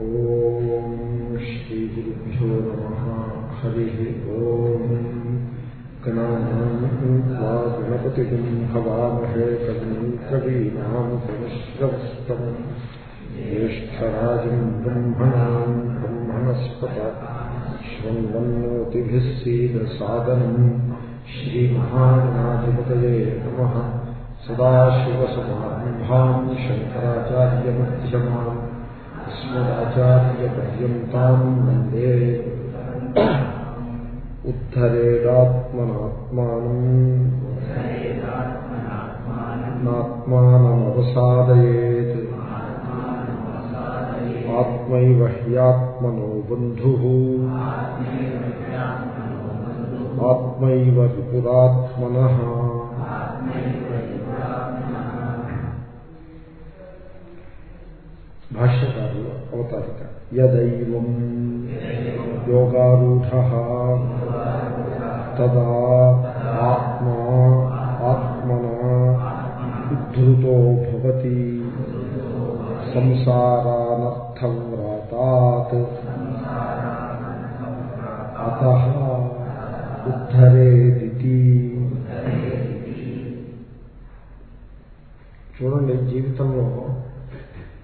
ॐ श्रीगुरुभ्यो नमः हरिः ॐ गणानामुखा गणपतिगुं भवामहे कविं कवीनां समश्रवस्तम् ज्येष्ठराजम् ब्रह्मणाम् ब्रह्मणस्पत शृण्वन्नोतिभिः सीदसादनम् श्रीमहानाधिपतये नमः सदाशिवसमारम्भाम् शङ्कराचार्यमध्यमान् अस्मदाचार्यपर्यन्ताम् वन्दे उत्थरेदात्मनात्मानम् नात्मानमवसादयेत् आत्मैव ह्यात्मनो बन्धुः आत्मैव विपुरात्मनः భాష్యకారులు అవతారిక యదైవం యోగారూఢ తదా ఆత్మా ఆత్మన ఉద్ధృతో భవతి సంసారానర్థం వ్రాతాత్ అత ఉద్ధరేది చూడండి జీవితంలో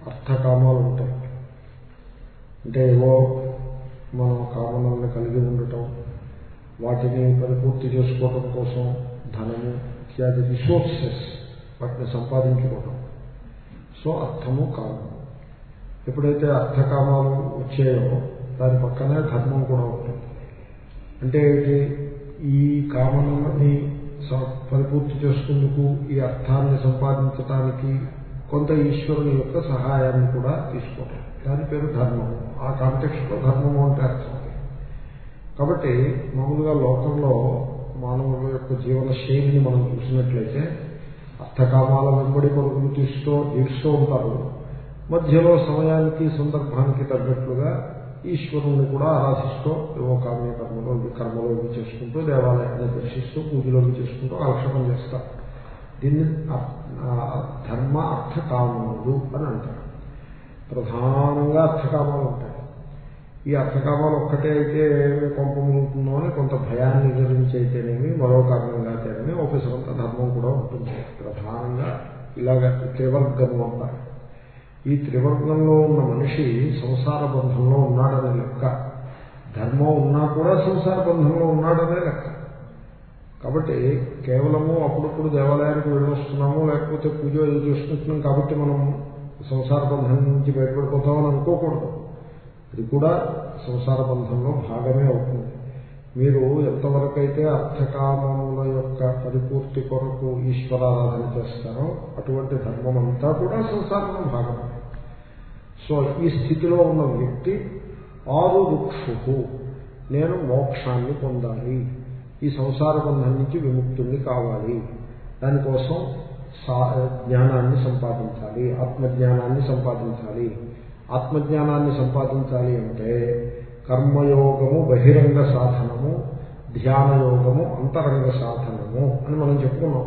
అర్థకామాలు ఉంటాయి అంటే ఏవో మనం కామనల్ని కలిగి ఉండటం వాటిని పరిపూర్తి చేసుకోవటం కోసం ధనము ఇత్యాది రిసోర్సెస్ వాటిని సంపాదించుకోవటం. సో అర్థము కామము. ఎప్పుడైతే అర్థకామాలు వచ్చాయో దాని పక్కనే ధర్మం కూడా ఉంటుంది. అంటే ఏంటి? ఈ కామనని పరిపూర్తి చేసుకుందుకు ఈ అర్థాన్ని సంపాదించటానికి కొంత ఈశ్వరుని యొక్క సహాయాన్ని కూడా తీసుకోవటం దాని పేరు ధర్మము. ఆ కాంటెక్స్ట్లో ధర్మము అంటే అర్థం కాబట్టి మామూలుగా లోకంలో మానవుల యొక్క జీవన శైలిని మనం చూసినట్లయితే అర్థకామాల వెంబడి పరుగులు తీస్తూ జీవిస్తూ ఉంటారు. మధ్యలో సమయానికి సందర్భానికి తగ్గట్లుగా ఈశ్వరుణ్ణి కూడా ఆరాధిస్తూ ఏవో కామ్య కర్మలో కర్మలో చేసుకుంటూ దేవాలయాన్ని దర్శిస్తూ పూజలోకి చేసుకుంటూ ఆలక్షణం చేస్తారు. దీన్ని ధర్మ అర్థకామములు అని అంటారు. ప్రధానంగా అర్థకామాలు ఉంటాయి. ఈ అర్థకామాలు ఒక్కటే అయితే కొంపములుతుందో అని కొంత భయాన్ని గురించి అయితేనేమి మరో కారణంగా అయితేనేమి సొంత ధర్మం కూడా ఉంటుంది. ప్రధానంగా ఇలాగ త్రివర్గము అంటారు. ఈ త్రివర్గంలో ఉన్న మనిషి సంసార బంధంలో ఉన్నాడనే లెక్క. ధర్మం ఉన్నా కూడా సంసార బంధంలో ఉన్నాడనే లెక్క. కాబట్టి కేవలము అప్పుడప్పుడు దేవాలయానికి వెళ్ళొస్తున్నాము లేకపోతే పూజ ఏదో చేసుకుంటున్నాం కాబట్టి మనం సంసార బంధం నుంచి బయటపడిపోతామని అనుకోకూడదు. అది కూడా సంసార బంధంలో భాగమే అవుతుంది. మీరు ఎంతవరకు అయితే అర్థకామముల యొక్క పరిపూర్తి కొరకు ఈశ్వరారాధన చేస్తారో అటువంటి ధర్మం అంతా కూడా సంసారంలో భాగమే. సో ఈ స్థితిలో ఉన్న వ్యక్తి ఆరు వృక్షు నేను మోక్షాన్ని పొందాలి. ఈ సంసార బంధం నుంచి విముక్తుల్ని కావాలి. దానికోసం జ్ఞానాన్ని సంపాదించాలి. ఆత్మజ్ఞానాన్ని సంపాదించాలి. ఆత్మజ్ఞానాన్ని సంపాదించాలి అంటే కర్మయోగము బహిరంగ సాధనము ధ్యానయోగము అంతరంగ సాధనము అని మనం చెప్పుకున్నాం.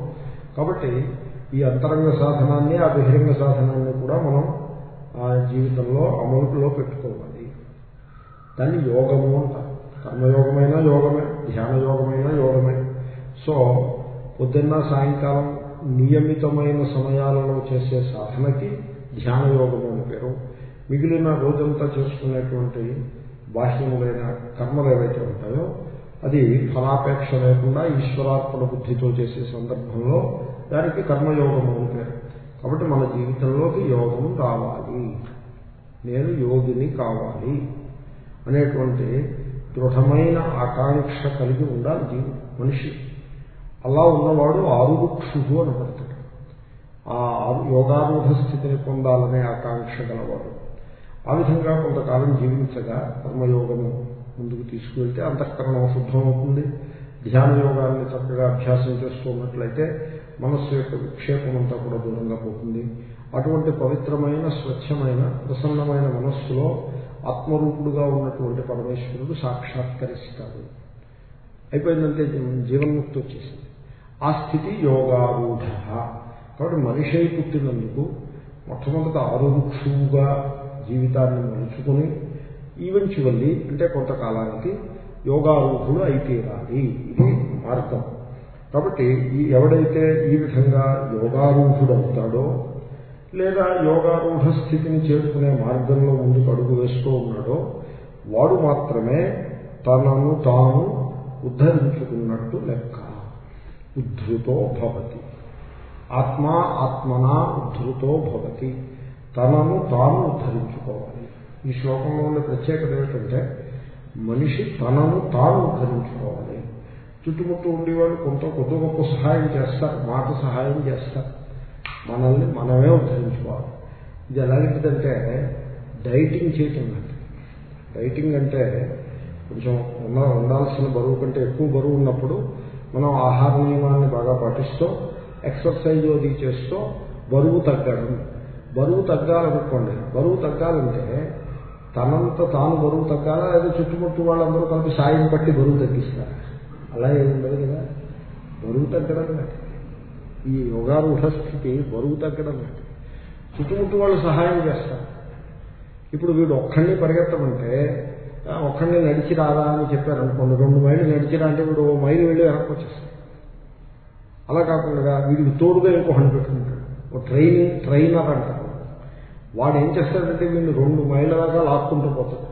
కాబట్టి ఈ అంతరంగ సాధనాన్ని ఆ బహిరంగ సాధనాన్ని కూడా మనం ఆ జీవితంలో అమలులో పెట్టుకోవాలి. దాన్ని యోగము అంటారు. కర్మయోగమైన యోగమే. ధ్యానయోగమైనా యోగమే. సో పొద్దున్న సాయంకాలం నియమితమైన సమయాలలో చేసే సాధనకి ధ్యానయోగము అని పేరు. మిగిలిన రోజంతా చేసుకునేటువంటి బాహ్యములైన కర్మలు ఏవైతే ఉంటాయో అది ఫలాపేక్ష లేకుండా ఈశ్వరార్పణ బుద్ధితో చేసే సందర్భంలో దానికి కర్మయోగము అని పేరు. కాబట్టి మన జీవితంలోకి యోగం రావాలి నేను యోగిని కావాలి అనేటువంటి దృఢమైన ఆకాంక్ష కలిగి ఉండాలి జీవుడు మనిషి. అలా ఉన్నవాడు ఆరుక్షుడు అని పడతాడు ఆ యోగారూఢ స్థితిని పొందాలనే ఆకాంక్ష గలవాడు. ఆ విధంగా కొంతకాలం జీవించగా కర్మయోగము ముందుకు తీసుకువెళ్తే అంతఃకరణం శుద్ధమవుతుంది. ధ్యాన యోగాన్ని చక్కగా అభ్యాసం చేస్తున్నట్లయితే మనస్సు యొక్క విక్షేపం అంతా కూడా దూరంగా పోతుంది. అటువంటి పవిత్రమైన స్వచ్ఛమైన ప్రసన్నమైన మనస్సులో ఆత్మరూపుడుగా ఉన్నటువంటి పరమేశ్వరుడు సాక్షాత్కరిస్తాడు. అయిపోయిందంటే జీవన్ముక్తి వచ్చేసింది. ఆ స్థితి యోగారూఢ. కాబట్టి మనిషి అయి పుట్టినందుకు మొట్టమొదట ఆరుక్షువుగా జీవితాన్ని మలుచుకుని ఈవెన్చువల్లీ అంటే కొంతకాలానికి యోగారూఢుడు అయితీరాలి. ఇది మార్గం. కాబట్టి ఈ ఎవడైతే ఈ విధంగా యోగారూఢుడు అవుతాడో లేదా యోగారూఢ స్థితిని చేరుకునే మార్గంలో ముందుకు అడుగు వేస్తూ ఉన్నాడో వాడు మాత్రమే తనను తాను ఉద్ధరించుకున్నట్టు లెక్క. ఉద్ధృతో భవతి. ఆత్మా ఆత్మనా ఉద్ధృతో భవతి. తనను తాను ఉద్ధరించుకోవాలి. ఈ శ్లోకంలో ఉన్న ప్రత్యేకత ఏమిటంటే మనిషి తనను తాను ఉద్ధరించుకోవాలి. చుట్టుముట్టు ఉండేవాళ్ళు కొంత కొద్ది గొప్ప సహాయం చేస్తారు మాట సహాయం చేస్తారు. మనల్ని మనమే ఉద్ధరించుకోవాలి. ఇది ఎలాంటిదంటే డైటింగ్ చేయటం లాంటిది. డైటింగ్ అంటే కొంచెం ఉన్న ఉండాల్సిన బరువు కంటే ఎక్కువ బరువు ఉన్నప్పుడు మనం ఆహార నియమాన్ని బాగా పాటిస్తూ ఎక్సర్సైజ్ అది చేస్తూ బరువు తగ్గడం. బరువు తగ్గాలనుకోండి బరువు తగ్గాలంటే తనంత తాను బరువు తగ్గాలా లేదా చుట్టుముట్టు వాళ్ళందరూ కలిపి సాయం పట్టి బరువు తగ్గిస్తారు. అలా ఏమి ఉండదు కదా? బరువు తగ్గడం ఈ యోగారూఢ స్థితి బరువు తగ్గడం చుట్టుముట్టు వాళ్ళు సహాయం చేస్తారు. ఇప్పుడు వీడు ఒక్కడిని పరిగెత్తమంటే ఒక్కడిని నడిచి రాదా అని చెప్పారు అనుకోండి రెండు మైళ్ళు నడిచిరా అంటే వీడు ఓ మైలు వెళ్ళి వెనక్కి వచ్చేస్తాడు. అలా కాకుండా వీడికి తోడుగా ఇంకొకటి పెట్టుకుంటాడు. ఓ ట్రైనింగ్ ట్రైనర్ అంటారు. వాడు ఏం చేస్తాడంటే వీళ్ళు రెండు మైళ్ళ దాకా లాక్కుంటూ పోతాడు.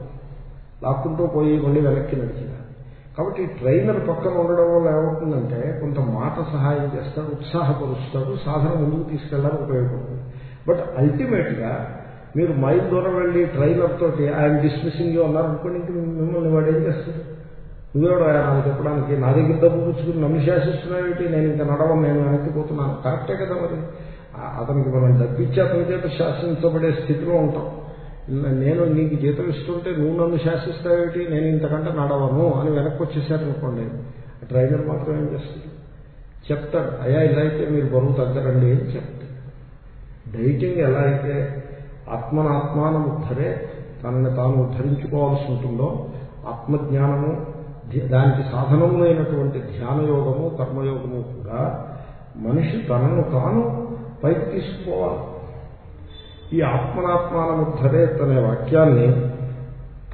లాక్కుంటూ పోయి మళ్ళీ వెనక్కి నడిచిరా కాబట్టి ట్రైనర్ పక్కన ఉండడం వల్ల ఏమవుతుందంటే కొంత మాట సహాయం చేస్తాడు ఉత్సాహపరుస్తాడు సాధన ముందుకు తీసుకెళ్ళడానికి ఉపయోగపడుతుంది. బట్ అల్టిమేట్గా మీరు మైల్ దూరం వెళ్ళి ట్రైనర్ తోటి ఆయన డిస్మిసింగ్ అన్నారు అనుకోండి ఇంక మిమ్మల్ని వాడు ఏం చేస్తాడు? నువ్వేవాడు నాకు చెప్పడానికి నా దగ్గర డబ్బు పుచ్చుకుని నన్ను శాసిస్తున్నావేంటి నేను ఇంకా నడవను నేను వెనక్కిపోతున్నాను కరెక్టే కదా మరి? అతనికి మనం డబ్బిచ్చి అతని చేత శాసించబడే స్థితిలో ఉంటాం. నేను నీకు జీతం ఇస్తుంటే నువ్వు నన్ను శాసిస్తావేటి? నేను ఇంతకంటే నడవను అని వెనక్కి వచ్చేసారనుకోండి. డ్రైవర్ మాత్రం ఏం చేస్తాడు? చెప్తాడు అయ్యా ఇలా అయితే మీరు బరువు తగ్గరండి అని చెప్తాడు. డైటింగ్ ఎలా అయితే ఆత్మనాత్మానముద్ధరే తనని తాను ఉద్ధరించుకోవాల్సి ఉంటుందో ఆత్మజ్ఞానము దానికి సాధనములైనటువంటి ధ్యానయోగము కర్మయోగము కూడా మనిషి తనను తాను పైకి తీసుకోవాలి ఈ ఆత్మనాత్మానముద్ధరే అనే వాక్యాన్ని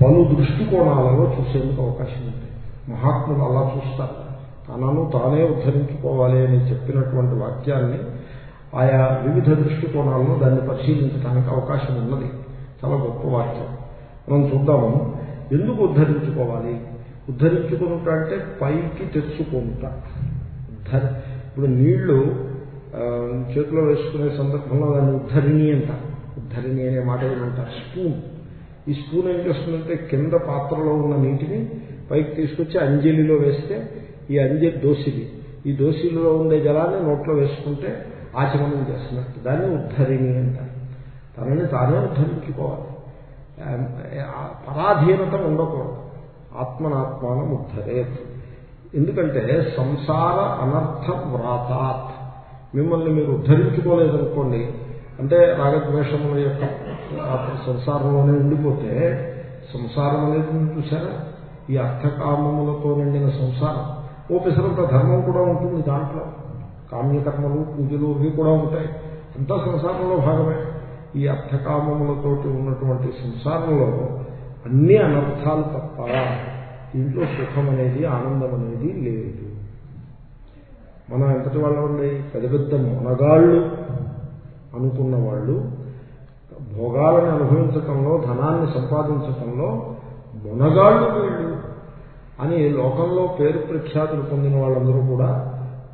పలు దృష్టికోణాలలో చూసేందుకు అవకాశం ఉంది. మహాత్ములు అలా చూస్తారు. తనను తానే ఉద్ధరించుకోవాలి అని చెప్పినటువంటి వాక్యాన్ని ఆయా వివిధ దృష్టికోణాలను దాన్ని పరిశీలించడానికి అవకాశం ఉన్నది. చాలా గొప్ప వాక్యం. మనం చూద్దాము. ఎందుకు ఉద్ధరించుకోవాలి? ఉద్ధరించుకుంటా అంటే పైకి తెచ్చుకుంటా. ఉద్ధరి ఇప్పుడు నీళ్ళు చేతిలో వేసుకునే సందర్భంలో దాన్ని ఉద్ధరిణి అంటారు. ఉద్ధరిణి అనే మాట ఏమంటారు స్పూన్. ఈ స్పూన్ ఏం చేస్తుందంటే కింద పాత్రలో ఉన్న నీటిని పైకి తీసుకొచ్చి అంజలిలో వేస్తే ఈ అంజలి దోసిలి ఈ దోసిలో ఉండే జలాన్ని నోట్లో వేసుకుంటే ఆచమనం చేస్తున్నట్టు. దాన్ని ఉద్ధరిణి అంటారు. తనని తానే ఉద్ధరించుకోవాలి. పరాధీనత ఉండకూడదు. ఆత్మనాత్మానం ఉద్ధరేత్. ఎందుకంటే సంసార అనర్థ వ్రాతాత్. మిమ్మల్ని మీరు ఉద్ధరించుకోలేదనుకోండి అంటే రాగద్వేషముల యొక్క సంసారంలోనే ఉండిపోతే సంసారం అనేది చూసారా ఈ అర్థకామములతో నిండిన సంసారం. ఓ పిసరంత ధర్మం కూడా ఉంటుంది దాంట్లో. కామ్యకర్మలు పూజలు ఇవి కూడా ఉంటాయి. అంతా సంసారంలో భాగమే. ఈ అర్థకామములతోటి ఉన్నటువంటి సంసారంలో అన్ని అనర్థాలు తప్ప దీంట్లో సుఖం అనేది ఆనందం అనేది లేదు. మనం ఎంతటి వాళ్ళ ఉండే పెద్ద పెద్ద మొనగాళ్ళు. అనుకున్న వాళ్ళు భోగాలను అనుభవించటంలో ధనాన్ని సంపాదించటంలో మునగాళ్ళు వీళ్ళు అని లోకంలో పేరు ప్రఖ్యాతులు పొందిన వాళ్ళందరూ కూడా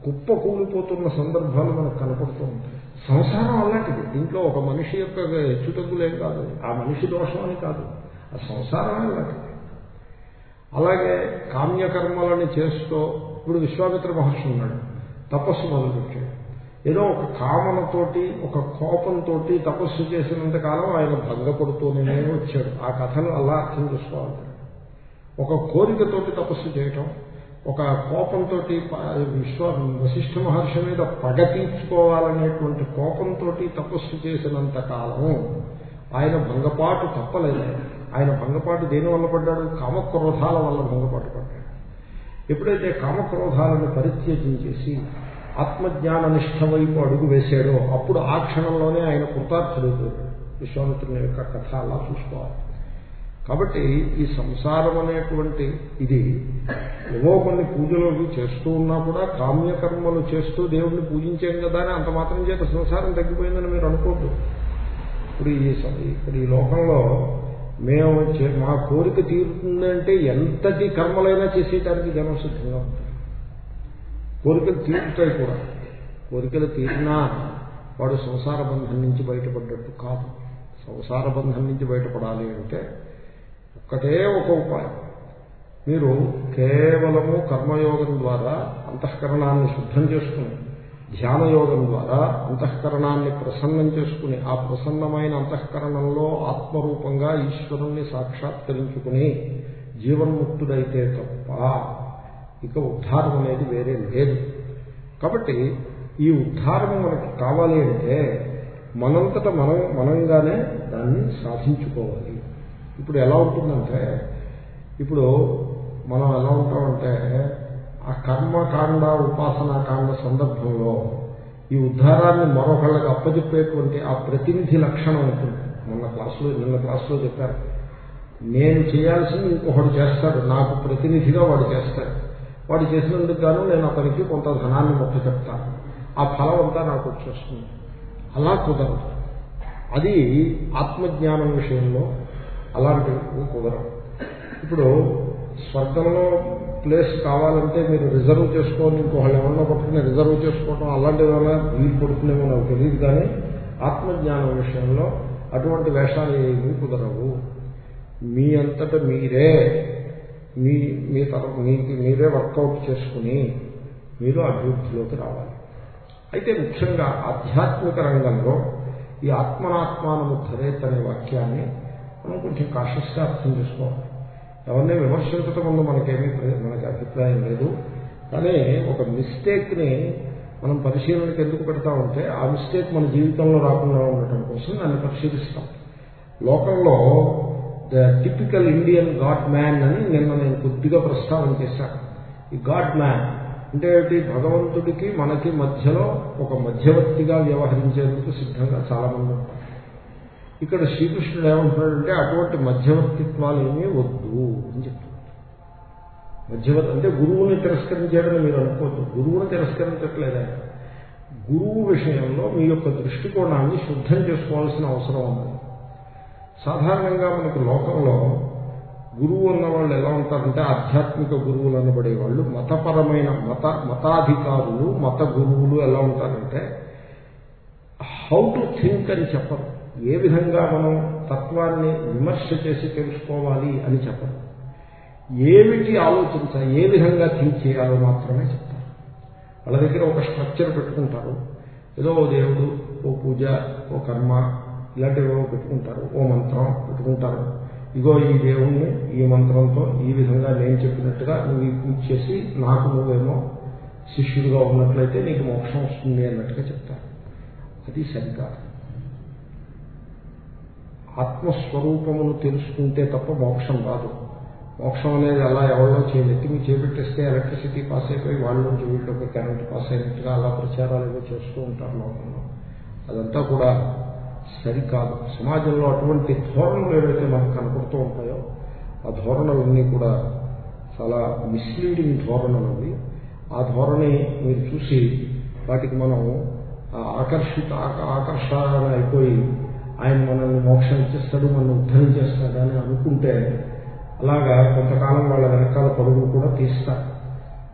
కుప్ప కూలిపోతున్న సందర్భాలు మనకు కనపడుతూ ఉంటాయి. సంసారం అలాంటిది. దీంట్లో ఒక మనిషి యొక్క హెచ్చుతగ్గులేం కాదు. ఆ మనిషి దోషం అని కాదు. ఆ సంసారమే అలాంటిది అలాగే కామ్యకర్మలని చేస్తూ ఇప్పుడు విశ్వామిత్ర మహర్షి ఉన్నాడు. తపస్సు మొదలుపెట్టాడు. ఏదో ఒక కామనతోటి ఒక కోపంతో తపస్సు చేసినంత కాలం ఆయన భంగపడుతూనే వచ్చాడు. ఆ కథను అలా అర్థం చేసుకోవాలి. ఒక కోరికతోటి తపస్సు చేయటం ఒక కోపంతో విశ్వ వశిష్ఠ మహర్షి మీద పగ తీర్చుకోవాలనేటువంటి కోపంతో తపస్సు చేసినంత కాలం ఆయన భంగపాటు తప్పలేదు. ఆయన భంగపాటు దేని వల్ల పడ్డాడు? కామక్రోధాల వల్ల భంగపాటు పడ్డాడు. ఎప్పుడైతే కామక్రోధాలను పరిత్యజించేసి ఆత్మజ్ఞాన నిష్ట వైపు అడుగు వేశాడో అప్పుడు ఆ క్షణంలోనే ఆయన కృతార్థుడైపోయాడు విశ్వామిత్రుని యొక్క కథ అలా చూసుకోవాలి. కాబట్టి ఈ సంసారం అనేటువంటి ఇది ఏవో కొన్ని పూజలు చేస్తూ ఉన్నా కూడా కామ్యకర్మలు చేస్తూ దేవుణ్ణి పూజించాం కదా అని అంత మాత్రం చేత సంసారం తగ్గిపోయిందని మీరు అనుకోద్దు. ఇప్పుడు ఈ ఇప్పుడు ఈ లోకంలో మేము మా కోరిక తీరుతుందంటే ఎంతటి కర్మలైనా చేసేటానికి జనం సిద్ధంగా ఉంటుంది కోరికలు తీరుతాయి కూడా. కోరికలు తీరినా వాడు సంసార బంధం నుంచి బయటపడ్డట్టు కాదు. సంసార బంధం నుంచి బయటపడాలి అంటే ఒక్కటే ఒక ఉపాయం. మీరు కేవలము కర్మయోగం ద్వారా అంతఃకరణాన్ని శుద్ధం చేసుకుని ధ్యాన యోగం ద్వారా అంతఃకరణాన్ని ప్రసన్నం చేసుకుని ఆ ప్రసన్నమైన అంతఃకరణంలో ఆత్మరూపంగా ఈశ్వరుణ్ణి సాక్షాత్కరించుకుని జీవన్ముక్తుడైతే తప్ప ఇక ఉద్ధారం అనేది వేరే లేదు. కాబట్టి ఈ ఉద్ధారం మనకి కావాలి అంటే మనంతట మనం మనంగానే దాన్ని సాధించుకోవాలి. ఇప్పుడు ఎలా ఉంటుందంటే ఇప్పుడు మనం ఎలా ఉంటామంటే ఆ కర్మకాండ ఉపాసనాకాండ సందర్భంలో ఈ ఉద్ధారాన్ని మరొకళ్ళకి అప్పచెప్పేటువంటి ఆ ప్రతినిధి లక్షణం ఉంటుంది. మొన్న క్లాసులో నిన్న క్లాసులో చెప్పారు. నేను చేయాల్సింది ఇంకొకడు చేస్తాడు నాకు ప్రతినిధిగా వాడు చేస్తాడు. వాడు చేసినందుకు గాను నేను అతనికి కొంత ధనాన్ని మొక్క చెప్తాను ఆ ఫలం అంతా నాకు వచ్చేస్తుంది. అలా కుదరదు. అది ఆత్మజ్ఞానం విషయంలో అలాంటివి కుదరదు ఇప్పుడు స్వర్గంలో ప్లేస్ కావాలంటే మీరు రిజర్వ్ చేసుకోని ఇంకోళ్ళు ఏమన్నా పట్టుకుని రిజర్వ్ చేసుకోవడం అలాంటివి ఏమైనా వీలు పడుతుందేమో నాకు తెలియదు కానీ ఆత్మజ్ఞానం విషయంలో అటువంటి వేషాలు ఏమీ కుదరవు. మీ అంతట మీరే మీ మీ మీకు మీరే వర్కౌట్ చేసుకుని మీరు అభివృద్ధిలోకి రావాలి. అయితే ముఖ్యంగా ఆధ్యాత్మిక రంగంలో ఈ ఆత్మనాత్మానముద్ధరేత్ అనే వాక్యాన్ని మనం కొంచెం కాషస్గా అర్థం చేసుకోవాలి. ఎవరిని విమర్శించటం వల్ల మనకేమీ మనకి అభిప్రాయం లేదు. కానీ ఒక మిస్టేక్ని మనం పరిశీలనకి ఎందుకు పెడతామంటే ఆ మిస్టేక్ మన జీవితంలో రాకుండా ఉండటం కోసం దాన్ని పరిశీలిస్తాం. లోకంలో the typical Indian god man అని నిన్న నేను కొద్దిగా ప్రస్తావన చేశాను. ఈ గాడ్ మ్యాన్ అంటే ఏమిటి భగవంతుడికి మనకి మధ్యలో ఒక మధ్యవర్తిగా వ్యవహరించేందుకు సిద్ధంగా చాలా మంది ఉంటారు. ఇక్కడ శ్రీకృష్ణుడు ఏమంటున్నాడంటే అటువంటి మధ్యవర్తిత్వాలు ఏమీ వద్దు అని చెప్తున్నాడు మధ్యవర్తి అంటే గురువుని తిరస్కరించాడని మీరు అనుకోవద్దు. గురువుని తిరస్కరించట్లేదా. గురువు విషయంలో మీ యొక్క దృష్టికోణాన్ని శుద్ధం చేసుకోవాల్సిన అవసరం ఉంది. సాధారణంగా మనకి లోకంలో గురువు అన్నవాళ్ళు ఎలా ఉంటారంటే ఆధ్యాత్మిక గురువులు అనబడే వాళ్ళు మతపరమైన మత మతాధికారులు మత గురువులు ఎలా ఉంటారంటే హౌ టు థింక్ అని చెప్పరు. ఏ విధంగా మనం తత్వాన్ని విమర్శ చేసి తెలుసుకోవాలి అని చెప్పరు. ఏమిటి ఆలోచించాలి ఏ విధంగా థింక్ చేయాలో మాత్రమే చెప్తారు. వాళ్ళ దగ్గర ఒక స్ట్రక్చర్ పెట్టుకుంటారు. ఏదో ఓ దేవుడు ఓ పూజ ఓ కర్మ ఇలాంటివి పెట్టుకుంటారు. ఓ మంత్రం పెట్టుకుంటారు. ఇగో ఈ దేవుణ్ణి ఈ మంత్రంతో ఈ విధంగా నేను చెప్పినట్టుగా నువ్వు ఈ పూజ చేసి నాకు నువ్వేమో శిష్యుడిగా ఉన్నట్లయితే నీకు మోక్షం వస్తుంది అన్నట్టుగా చెప్తారు. అది సరికాదు ఆత్మస్వరూపమును తెలుసుకుంటే తప్ప మోక్షం రాదు. మోక్షం అనేది అలా ఎవరో చేయలేదు మీ చేపెట్టేస్తే ఎలక్ట్రిసిటీ పాస్ అయిపోయి వాళ్ళు నుంచి వీళ్ళకి కరెంట్ పాస్ అయినట్టుగా అలా ప్రచారాలు ఏవో చేస్తూ ఉంటారు లోకంలో. అదంతా కూడా సరికాదు. సమాజంలో అటువంటి ధోరణులు ఏవైతే మనకు కనపడుతూ ఉంటాయో ఆ ధోరణులన్నీ కూడా చాలా మిస్లీడింగ్ ధోరణులు అవి ఆ ధోరణి మీరు చూసి వాటికి మనం ఆ ఆకర్షిత ఆకర్షణ అయిపోయి ఆయన మనల్ని మోక్షం ఇచ్చేస్తాడు మనల్ని ఉద్ధరించేస్తాడు అని అనుకుంటే అలాగా కొంతకాలం వాళ్ళ వెనకాల పరుగులు కూడా తీస్తారు.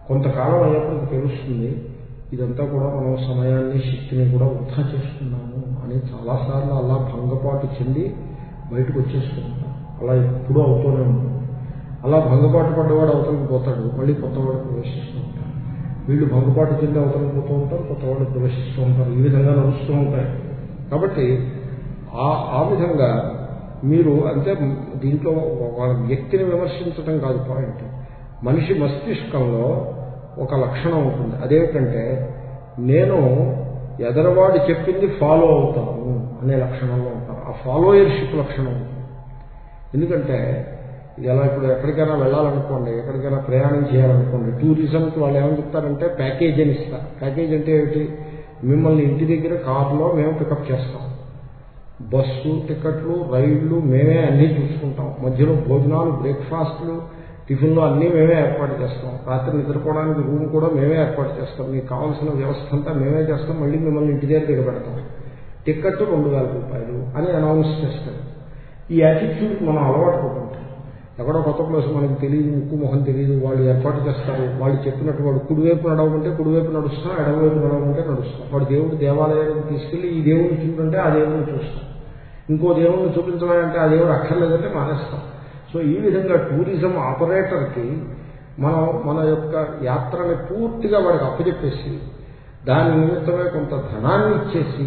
కొంతకాలం అయ్యేప్పటికి తెలుస్తుంది ఇదంతా కూడా మనం సమయాన్ని శక్తిని కూడా వృధా చేస్తున్నాము. అని చాలాసార్లు అలా భంగపాటు చెంది బయటకు వచ్చేస్తుంటాం అలా ఎప్పుడూ అవుతూనే ఉంటుంది. అలా భంగపాటు పడ్డవాడు అవతలకి పోతాడు మళ్ళీ కొత్తవాడు ప్రవేశిస్తూ ఉంటారు వీళ్ళు భంగపాటు చెంది అవతలకి పోతూ ఉంటారు కొత్తవాడు ప్రవేశిస్తూ ఉంటారు. ఈ విధంగా నడుస్తూ ఉంటాయి. కాబట్టి ఆ ఆ విధంగా మీరు అంటే దీంట్లో వాళ్ళ వ్యక్తిని విమర్శించడం కాదు పాయింట్. మనిషి మస్తిష్కంలో ఒక లక్షణం ఉంటుంది. అదేమిటంటే నేను ఎదరవాడు చెప్పింది ఫాలో అవుతాము అనే లక్షణంలో ఉంటాం. ఆ ఫాలోయర్షిప్ లక్షణం ఉంటుంది. ఎందుకంటే ఇలా ఎలా ఇప్పుడు ఎక్కడికైనా వెళ్ళాలనుకోండి ఎక్కడికైనా ప్రయాణం చేయాలనుకోండి టూరిజంకి వాళ్ళు ఏమని చెప్తారంటే ప్యాకేజ్ అని ఇస్తారు ప్యాకేజ్ అంటే ఏమిటి? మిమ్మల్ని ఇంటి దగ్గర కారులో మేము పికప్ చేస్తాం. బస్సు టికెట్లు రైళ్ళు మేమే అన్నీ చూసుకుంటాం. మధ్యలో భోజనాలు బ్రేక్ఫాస్ట్లు టిఫిన్లు అన్నీ మేమే ఏర్పాటు చేస్తాం. రాత్రి నిద్రపోవడానికి రూమ్ కూడా మేమే ఏర్పాటు చేస్తాం. మీకు కావాల్సిన వ్యవస్థ అంతా మేమే చేస్తాం. మళ్ళీ మిమ్మల్ని ఇంటి దగ్గర దిగబెడతాం టికెట్ రెండు వేల రూపాయలు అని అనౌన్స్ చేస్తాం ఈ యాటిట్యూడ్కి మనం అలవాటు పడుకుంటాం ఎక్కడో కొత్త ప్లేస్ మనకి తెలియదు ముక్కు మొహం తెలియదు వాళ్ళు ఏర్పాటు చేస్తారు. వాళ్ళు చెప్పినట్టు వాడు కుడివైపు నడవమంటే కుడివైపు నడుస్తాం ఎడమవైపు నడవమంటే నడుస్తాం. వాడు దేవుడు దేవాలయానికి తీసుకెళ్ళి ఈ దేవుడిని చూడంటే ఆ దేవుడిని చూస్తాం. ఇంకో దేవుడిని చూపించమంటే ఆ దేవుడు అక్కర్లేదంటే మానేస్తాం. సో ఈ విధంగా టూరిజం ఆపరేటర్కి మనం మన యొక్క యాత్రని పూర్తిగా వాడికి అప్పచెప్పేసి దాని నిమిత్తమే కొంత ధనాన్ని ఇచ్చేసి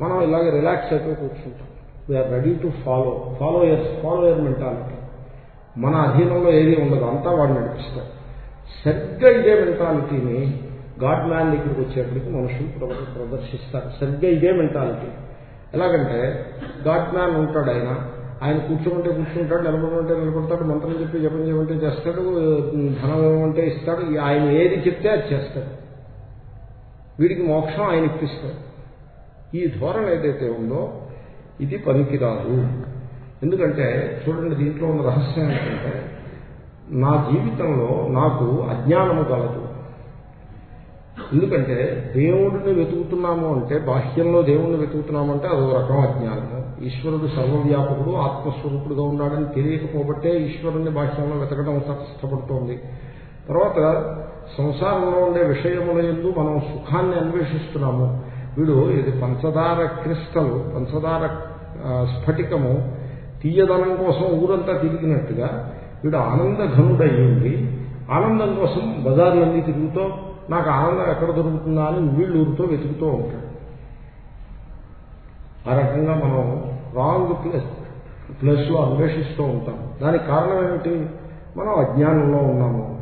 మనం ఇలాగే రిలాక్స్ అయిపోయి కూర్చుంటాం. We are ready to follow follower follower mentality మన అధీనంలో ఏది ఉండదు. అంతా వాడు నడిపిస్తాడు. సరిగ్గా ఇదే మెంటాలిటీని గాడ్ మ్యాన్ దగ్గరికి వచ్చేప్పటికి మనుషులు ప్రదర్శిస్తారు. సరిగ్గా ఇదే మెంటాలిటీ ఎలాగంటే గాడ్ మ్యాన్ ఉంటాడు ఆయన. ఆయన కూర్చోమంటే కూర్చుంటాడు నిలబడమంటే నిలబడతాడు మంత్రం చెప్పి జపం చేయమంటే చేస్తాడు ధనం ఇవ్వమంటే ఇస్తాడు ఆయన ఏది చెప్తే అది చేస్తాడు. వీడికి మోక్షం ఆయన ఇప్పిస్తాడు. ఈ ధోరణ ఏదైతే ఉందో ఇది పనికిరాదు. ఎందుకంటే చూడండి దీంట్లో ఉన్న రహస్యం ఏంటంటే నా జీవితంలో నాకు అజ్ఞానము కలదు. ఎందుకంటే దేవుడిని వెతుకుతున్నాము అంటే బాహ్యంలో దేవుడిని వెతుకుతున్నాము అంటే అదో రకం అజ్ఞానము. ఈశ్వరుడు సర్వవ్యాపకుడు ఆత్మస్వరూపుడుగా ఉన్నాడని తెలియకపోబట్టే ఈశ్వరుణ్ణి బాహ్యంలో వెతకడం కష్టపడుతోంది. తర్వాత సంసారంలో ఉండే విషయముల ఎందు మనం సుఖాన్ని అన్వేషిస్తున్నాము. వీడు ఇది పంచదార క్రిస్టల్ పంచదార స్ఫటికము తీయదనం కోసం ఊరంతా తిరిగినట్టుగా వీడు ఆనంద ఘనుడయ్యింది ఆనందం కోసం బజార్లన్నీ తిరుగుతూ నాకు ఆనందం ఎక్కడ దొరుకుతుందా అని వీళ్ళూరుతో వెతుకుతూ ఉంటాడు. ఆ రకంగా మనం రాంగ్ ప్లేస్ ప్లేస్లో అన్వేషిస్తూ ఉంటాం. దానికి కారణం ఏమిటి? మనం అజ్ఞానంలో ఉన్నాము.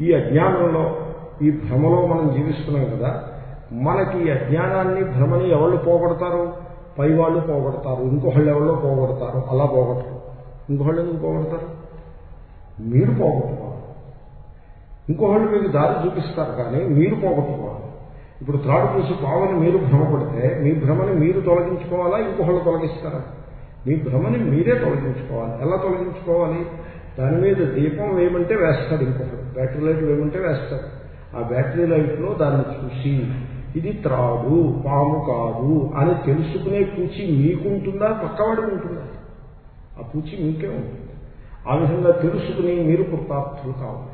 ఈ అజ్ఞానంలో ఈ భ్రమలో మనం జీవిస్తున్నాం కదా మనకి ఈ అజ్ఞానాన్ని భ్రమని ఎవళ్ళు పోగొడతారు? పై వాళ్ళు పోగొడతారు. ఇంకొకళ్ళు ఎవరో పోగొడతారు? అలా పోగొట్టరు. ఇంకొకళ్ళు ఎందుకు పోగొడతారు? మీరు పోగొట్టుకోవాలి. ఇంకొకళ్ళు మీకు దారి చూపిస్తారు కానీ మీరు పోగొట్టుకోవాలి. ఇప్పుడు త్రాడు చూసి పావని మీరు భ్రమపడితే మీ భ్రమని మీరు తొలగించుకోవాలా? ఇంకొకళ్ళు తొలగిస్తారా? మీ భ్రమని మీరే తొలగించుకోవాలి. ఎలా తొలగించుకోవాలి? దాని మీద దీపం వేయమంటే వేస్తాడు ఇంకొకడు. బ్యాటరీ లైట్ వేయమంటే వేస్తాడు. ఆ బ్యాటరీ లైట్లో దాన్ని చూసి ఇది త్రాడు పాము కాదు అని తెలుసుకునే పూచి మీకుంటుందా? పక్కవాడికి ఉంటుందా? ఆ పూచి మీకే ఉంటుంది. ఆ విధంగా తెలుసుకుని మీరు కృతార్థులు కావాలి.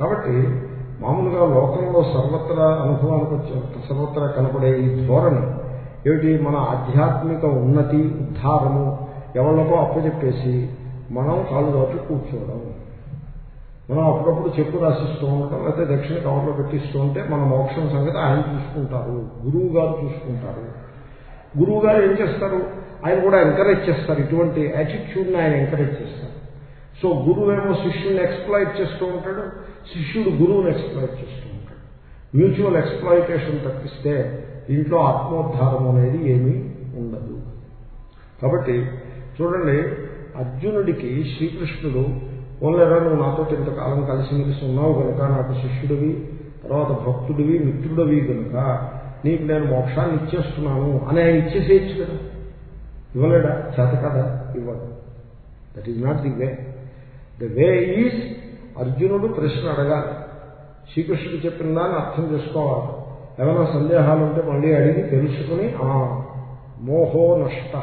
కాబట్టి మామూలుగా లోకంలో సర్వత్రా అనుభవానికి వచ్చే సర్వత్రా కనపడే ఈ ధోరణి ఏమిటి? మన ఆధ్యాత్మిక ఉన్నతి ఉద్ధారము ఎవళ్ళకో అప్పచెప్పేసి మనం కాళ్ళు దాటి కూర్చోవడం. మనం అప్పుడప్పుడు చెప్పు రాసిస్తూ ఉంటాం లేకపోతే దక్షిణ కవర్లో పెట్టిస్తూ ఉంటే మన మోక్షం సంగతి ఆయన చూసుకుంటారు గురువు గారు చూసుకుంటారు. గురువు గారు ఏం చేస్తారు? ఆయన కూడా ఎంకరేజ్ చేస్తారు. ఇటువంటి యాటిట్యూడ్ని ఆయన ఎంకరేజ్ చేస్తారు. సో గురువు ఏమో శిష్యుని ఎక్స్ప్లాయిట్ చేస్తూ ఉంటాడు శిష్యుడు గురువుని ఎక్స్ప్లాయిట్ చేస్తూ ఉంటాడు. మ్యూచువల్ ఎక్స్ప్లాయిటేషన్ తప్పిస్తే దీంట్లో ఆత్మోద్ధారం అనేది ఏమీ ఉండదు. కాబట్టి చూడండి అర్జునుడికి శ్రీకృష్ణుడు ఓన్లేరా నువ్వు నాతో ఇంతకాలం కలిసిమెలిసి ఉన్నావు కనుక నాకు శిష్యుడివి తర్వాత భక్తుడివి మిత్రుడివి కనుక నీకు నేను మోక్షాన్ని ఇచ్చేస్తున్నాను అని ఆయన ఇచ్చేసేయచ్చు కదా. ఇవ్వలేడా? చేత కదా? ఇవ్వడు. That is not the way the way is అర్జునుడు ప్రశ్న అడగాలి. శ్రీకృష్ణుడు చెప్పిన దాన్ని అర్థం చేసుకోవాలి. ఏమైనా సందేహాలు ఉంటే మళ్ళీ అడిగి తెలుసుకుని ఆ మోహో నష్ట.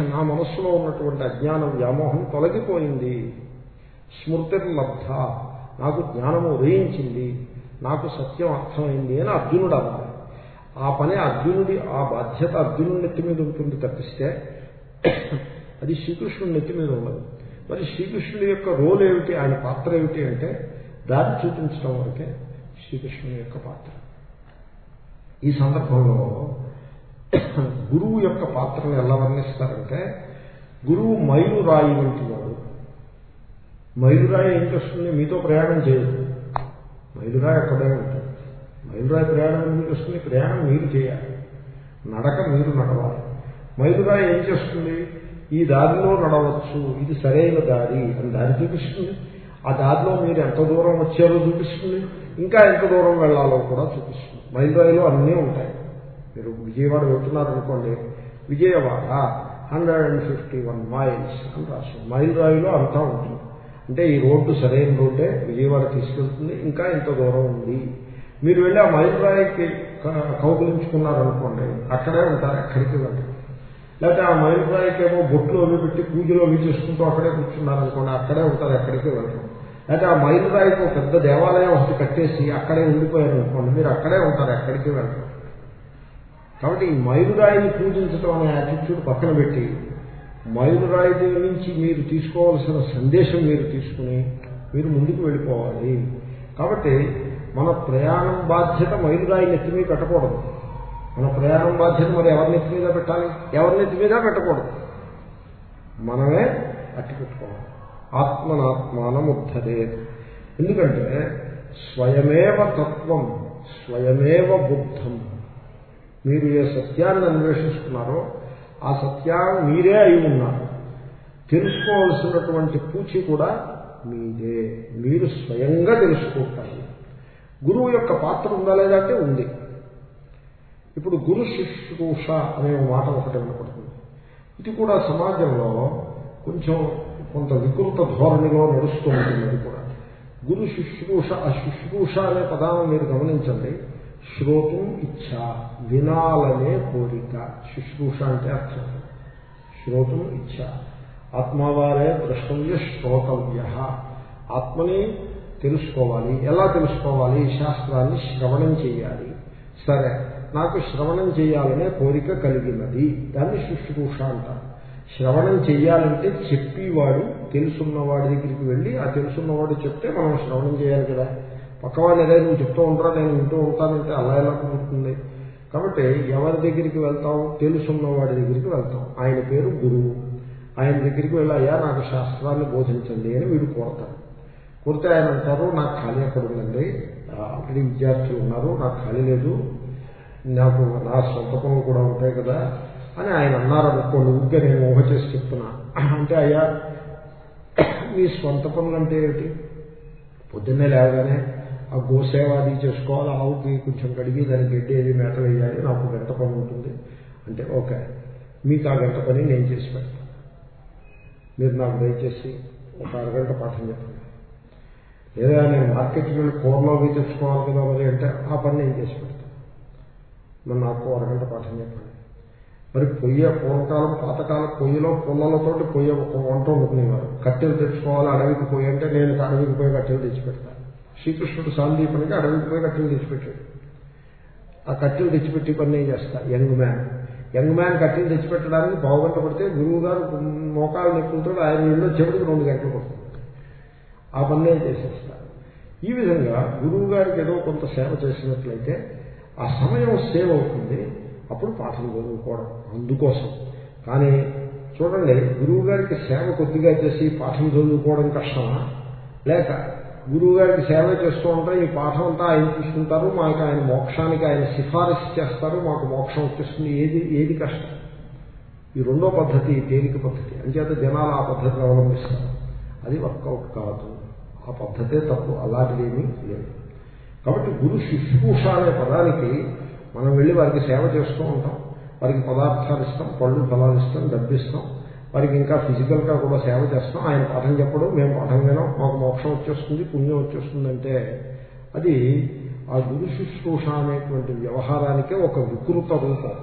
నా మనస్సులో ఉన్నటువంటి అజ్ఞానం వ్యామోహం తొలగిపోయింది. స్మృతిర్లబ్ధ నాకు జ్ఞానము ఉదయించింది. నాకు సత్యం అర్థమైంది అని అర్జునుడు అన్నారు ఆ పని అర్జునుడి ఆ బాధ్యత అర్జునుడి నెత్తి మీద ఉంటుంది తప్పిస్తే అది శ్రీకృష్ణుడి నెత్తి మీద ఉండదు. మరి శ్రీకృష్ణుడి యొక్క రోల్ ఏమిటి? ఆయన పాత్ర ఏమిటి అంటే దారి చూపించడం వరకే శ్రీకృష్ణుని యొక్క పాత్ర. ఈ సందర్భంలో గురువు యొక్క పాత్రను ఎలా వర్ణిస్తారంటే గురువు మైలురాయి వంటి వాడు. మైలురాయి ఏం చేస్తుంది? మీతో ప్రయాణం చేయదు మైలురాయి అక్కడే ఉంటుంది. మైలురాయి ప్రయాణం ఎందుకు వస్తుంది ప్రయాణం మీరు చేయాలి. నడక మీరు నడవాలి. మైలురాయి ఏం చేస్తుంది? ఈ దారిలో నడవచ్చు. ఇది సరైన దారి అని దారి చూపిస్తుంది ఆ దారిలో మీరు ఎంత దూరం వచ్చారో చూపిస్తుంది ఇంకా ఎంత దూరం వెళ్ళాలో కూడా చూపిస్తుంది మైలురాయిలో అన్నీ ఉంటాయి. మీరు Vijayawada వెళ్తున్నారనుకోండి Vijayawada hundred and fifty one miles అని రాస్తుంది మైల్ రాయిలో అంతా ఉంటుంది. అంటే ఈ రోడ్డు సరైన రోడ్డే విజయవాడ తీసుకెళ్తుంది ఇంకా ఇంత దూరం ఉంది. మీరు వెళ్ళి ఆ మైల్ రాయికి కౌగులించుకున్నారనుకోండి అక్కడే ఉంటారు ఎక్కడికి వెళ్ళి లేకపోతే ఆ మైలురాయికేమో ఏమో బొట్లు అవి పెట్టి పూజలు అవి చేసుకుంటూ అక్కడే కూర్చున్నారనుకోండి అక్కడే ఉంటారు ఎక్కడికి వెళ్ళరు. లేకపోతే ఆ మైలురాయికి ఒక పెద్ద దేవాలయం ఒకటి కట్టేసి అక్కడే ఉండిపోయారు అనుకోండి మీరు అక్కడే ఉంటారు ఎక్కడికి వెళ్ళరు. కాబట్టి ఈ మైలురాయిని పూజించడం అనే యాటిట్యూడ్ పక్కన పెట్టి మైలురాయి నుంచి మీరు తీసుకోవాల్సిన సందేశం మీరు తీసుకుని మీరు ముందుకు వెళ్ళిపోవాలి. కాబట్టి మన ప్రయాణం బాధ్యత మైలురాయి నెత్తి మీద మన ప్రయాణం బాధ్యత మరి ఎవరినెత్తి మీద పెట్టాలి? ఎవరినెత్తి మీద పెట్టకూడదు. మనమే అట్టి పెట్టుకోవాలి. ఆత్మనాత్మానముద్ధరే ఎందుకంటే స్వయమేవ తత్వం స్వయమేవ బుద్ధం. మీరు ఏ సత్యాన్ని అన్వేషిస్తున్నారో ఆ సత్యాన్ని మీరే అయి ఉన్నారు. తెలుసుకోవలసినటువంటి పూచి కూడా మీదే. మీరు స్వయంగా తెలుసుకుంటారు గురువు యొక్క పాత్ర ఉందా లేదా అంటే ఉంది. ఇప్పుడు గురు శుశ్రూష అనే మాట ఒకటి వినపడుతుంది. ఇది కూడా సమాజంలో కొంచెం కొంత వికృత ధోరణిలో నడుస్తూ ఉంటుంది అది కూడా. గురు శుశ్రూష ఆ శుశ్రూష అనే పదాన్ని మీరు గమనించండి. శ్రోతం ఇచ్ఛ వినాలనే కోరిక. శుశ్రూష అంటే అర్థం. శ్రోతం ఇచ్ఛ ఆత్మవారే ద్రష్టవ్య శ్రోతవ్య. ఆత్మని తెలుసుకోవాలి. ఎలా తెలుసుకోవాలి? శాస్త్రాన్ని శ్రవణం చేయాలి. సరే. నాకు శ్రవణం చేయాలనే కోరిక కలిగినది. దాన్ని శుశ్రూష అంటారు. శ్రవణం చెయ్యాలంటే చెప్పేవాడు తెలుసున్నవాడి దగ్గరికి వెళ్ళి ఆ తెలుసున్నవాడు చెప్తే మనం శ్రవణం చేయాలి కదా. పక్కవాడిని ఏదైనా నువ్వు చెప్తూ ఉంటారా నేను వింటూ ఉంటానంటే అలా ఎలా కుదురుతుంది? కాబట్టి ఎవరి దగ్గరికి వెళ్తాం తెలుసున్నవాడి దగ్గరికి వెళ్తాం ఆయన పేరు గురువు. ఆయన దగ్గరికి వెళ్ళి అయ్యా నాకు శాస్త్రాన్ని బోధించండి అని వీడు కోరతారు కోరితే ఆయన అంటారు నాకు ఖాళీ ఎక్కడ ఉందండి ఆల్రెడీ విద్యార్థులు ఉన్నారు నాకు ఖాళీ లేదు. నాకు నా సొంత పనులు కూడా ఉంటాయి కదా అని ఆయన అన్నారు అనుకోండి ఊరికే నేను ఊహ చేసి చెప్తున్నా. అంటే అయ్యా మీ సొంత పనులు అంటే ఏమిటి? పొద్దున్నే లేవగానే ఆ గోసేవాది చేసుకోవాలి? ఆవుకి కొంచెం కడిగి దానికి గడ్డి ఏది మేత వేయాలి? నాకు గంట పని ఉంటుంది. అంటే ఓకే మీకు ఆ గంట పని నేను చేసి పెడతాను మీరు నాకు దయచేసి ఒక అరగంట పాఠం చెప్పండి. లేదా నేను మార్కెట్కి వెళ్ళి కూరలో తెచ్చుకోవాలి కదా మరి అంటే ఆ పని నేను చేసి పెడతాను మరి నాకు అరగంట పాఠం చెప్పండి. మరి పొయ్య పూర్వకాలం పాతకాలం పొయ్యిలో పుల్లలతోటి పొయ్య ఒక వంట వండుకునేవారు కట్టెలు తెచ్చుకోవాలి అడవికి పోయి అంటే నేను అడవికి పోయి కట్టెలు తెచ్చిపెడతాను శ్రీకృష్ణుడు సాందీపనికి అడవికి పోయి కట్టెలు తెచ్చిపెట్టాడు. ఆ కట్టెలు తెచ్చిపెట్టి పని ఏం చేస్తా యంగ్ మ్యాన్. యంగ్ మ్యాన్ కట్టెలు తెచ్చిపెట్టడానికి పావుగంట పడితే గురువు గారు మోకాలు నొప్పులతో ఆయన ఇళ్ళు చెవిటికి రెండు గంటలు పడుతుంది. ఆ పని నేను చేసేస్తా. ఈ విధంగా గురువు గారికి ఏదో కొంత సేవ చేసినట్లయితే ఆ సమయం సేవ్ అవుతుంది. అప్పుడు పాఠం చదువుకోవడం. అందుకోసం. కానీ చూడండి గురువు గారికి సేవ కొద్దిగా చేసి పాఠం చదువుకోవడం కష్టమా? లేక గురువు గారికి సేవ చేస్తూ ఉంటే ఈ పాఠం అంతా ఆయన చూసుకుంటారు మాకు ఆయన మోక్షానికి ఆయన సిఫారసు చేస్తారు మాకు మోక్షం వచ్చేస్తుంది. ఏది ఏది కష్టం? ఈ రెండో పద్ధతి తేలిక పద్ధతి. అంచేత జనాలు ఆ పద్ధతిని అవలంబిస్తారు. అది వర్కౌట్ కాదు. ఆ పద్ధతే తప్పు. అలాంటిదేమీ లేదు. కాబట్టి గురు శుశ్రూష అనే పదానికి మనం వెళ్ళి వారికి సేవ చేస్తూ ఉంటాం. వారికి పదార్థాలు ఇస్తాం పళ్ళు ఫలాలు ఇస్తాం డబ్బిస్తాం. వారికి ఇంకా ఫిజికల్గా కూడా సేవ చేస్తాం. ఆయన పాఠం చెప్పడం మేము పాఠం వినాం మాకు మోక్షం వచ్చేస్తుంది పుణ్యం వచ్చేస్తుంది అంటే అది ఆ గురు శుశ్రూష అనేటువంటి వ్యవహారానికే ఒక వికృత రూపం.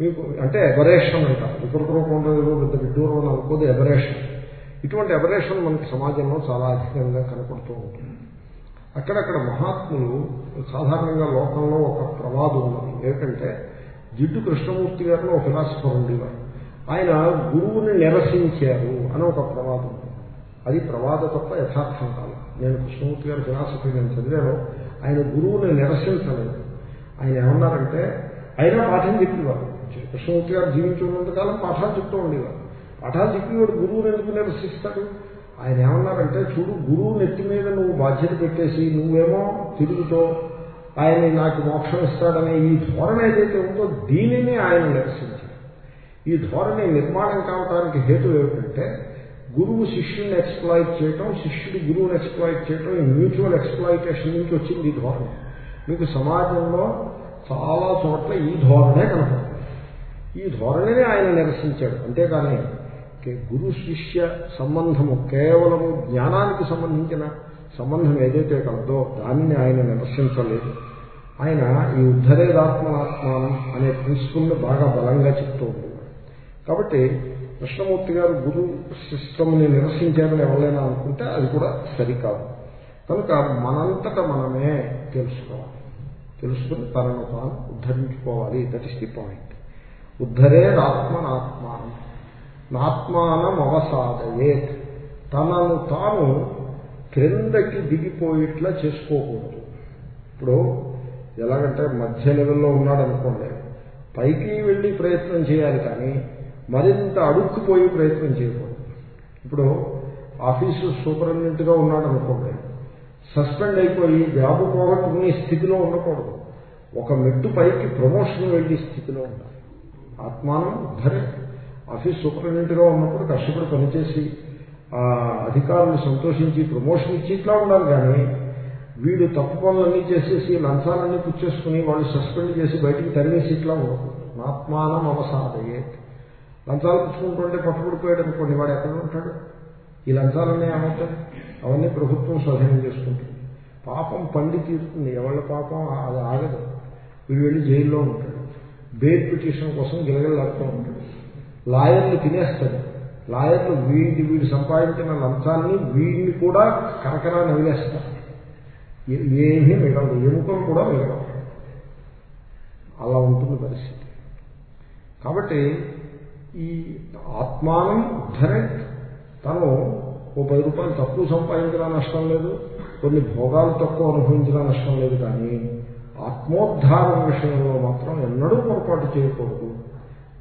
మీకు అంటే ఎబరేషన్ అంటారు. వికృత రూపం పెద్ద విడ్డూరం అనుకోదు ఎబరేషన్ ఇటువంటి ఎబరేషన్ మనకి సమాజంలో చాలా అధికంగా కనపడుతూ ఉంటుంది. అక్కడక్కడ మహాత్ములు సాధారణంగా లోకంలో ఒక ప్రమాదం ఉన్నది ఏమిటంటే జిడ్డు కృష్ణమూర్తి గారిని ఒక ఫిలాసఫర్ ఉండేవారు. ఆయన గురువుని నిరసించారు అని ఒక ప్రమాదం అది ప్రమాద తప్ప యథార్థం కాదు. నేను కృష్ణమూర్తి గారి ఫిలాసఫీ నేను చదివాను. ఆయన గురువుని నిరసించలేదు. ఆయన ఏమన్నారంటే అయినా పాఠం చెప్పేవారు. కృష్ణమూర్తి గారు జీవించున్నంతకాలం పాఠాలు చెప్తూ ఉండేవారు. పాఠాలు చెప్పేవాడు గురువుని ఎందుకు నిరసిస్తాడు? ఆయన ఏమన్నారంటే చూడు గురువు నెత్తి మీద నువ్వు బాధ్యత పెట్టేసి నువ్వేమో తిరుగుతో ఆయన నాకు మోక్షం ఇస్తాడనే ఈ ధోరణ ఏదైతే ఉందో దీనిని ఆయన నిరసించారు. ఈ ధోరణి నిర్మాణం కావడానికి హేతు ఏమిటంటే గురువు శిష్యుని ఎక్స్ప్లాయిట్ చేయటం శిష్యుడు గురువుని ఎక్స్ప్లాయిట్ చేయటం ఈ మ్యూచువల్ ఎక్స్ప్లాయిటేషన్ నుంచి వచ్చింది ఈ ధోరణి. మీకు సమాజంలో చాలా చోట్ల ఈ ధోరణే కనపడుతుంది. ఈ ధోరణిని ఆయన నిరసించాడు. అంతేకాని గురు శిష్య సంబంధము కేవలము జ్ఞానానికి సంబంధించిన సంబంధం ఏదైతే కలదో దానిని ఆయన నిరసించలేదు. ఆయన ఈ ఉద్ధరేదాత్మనాత్మానం అనే ప్రిన్సిపుల్ని బాగా బలంగా చెప్తూ ఉండేవాడు కాబట్టి కృష్ణమూర్తి గారు గురు సిస్టమ్ని నిరసించారని ఎవరైనా అనుకుంటే అది కూడా సరికాదు. కనుక మనంతట మనమే తెలుసుకోవాలి. తెలుసుకుని తనను తాను ఉద్ధరించుకోవాలి. దట్ ఇస్ ది పాయింట్ ఉద్ధరేదాత్మనాత్మానం. నాత్మానం అవసాదయేత్ తనను తాను క్రిందకి దిగిపోయేట్లా చేసుకోకూడదు. ఇప్పుడు ఎలాగంటే మధ్య లెవెల్లో ఉన్నాడు అనుకోండి పైకి వెళ్ళి ప్రయత్నం చేయాలి కానీ మరింత అడుక్కుపోయి ప్రయత్నం చేయకూడదు. ఇప్పుడు ఆఫీసు సూపరింటెండెంట్గా ఉన్నాడు అనుకోండి సస్పెండ్ అయిపోయి జాబు పోగొట్టుకునే స్థితిలో ఉండకూడదు. ఒక మెట్టు పైకి ప్రమోషన్ వెళ్ళే స్థితిలో ఉండాలి. ఆత్మానం ధరి. ఆఫీస్ సూపరింటెండెంట్గా ఉన్నప్పుడు కష్టపడి పనిచేసి ఆ అధికారులు సంతోషించి ప్రమోషన్ ఇచ్చి ఇట్లా ఉండాలి కానీ వీడు తప్పు పనులన్నీ చేసేసి లంచాలన్నీ పుచ్చేసుకుని వాళ్ళు సస్పెండ్ చేసి బయటికి తరిగేసి ఇట్లా ఉండకూడదు. ఆత్మానం అవసాదయ్యే లంచాలు పుచ్చుకుంటుంటే పట్టుబడిపోయాడు అనుకోండి వాడు ఎక్కడ ఉంటాడు? ఈ లంచాలన్నీ ఏమవుతాయి? అవన్నీ ప్రభుత్వం స్వాధీనం చేసుకుంటుంది. పాపం పండి తీరుతుంది. ఎవళ్ళ పాపం? అది ఆగదు. వీడు వెళ్ళి జైల్లో ఉంటాడు. బెయిల్ పిటిషన్ కోసం గిలగలాడుతూ ఉంటాడు. లాయర్లు తినేస్తాడు. లాయర్లు వీడి వీడు సంపాదించిన లంచాన్ని వీడిని కూడా కరకరా నవ్వేస్తారు ఏమీ మిగలదు. ఎముకలు కూడా మిగలవు. అలా ఉంటుంది పరిస్థితి. కాబట్టి ఈ ఆత్మానం ఉద్ధరే తను ఓ పది రూపాయలు తక్కువ సంపాదించినా నష్టం లేదు. కొన్ని భోగాలు తక్కువ అనుభవించినా నష్టం లేదు. కానీ ఆత్మోద్ధారం విషయంలో మాత్రం ఎన్నడూ పొరపాటు చేయకూడదు.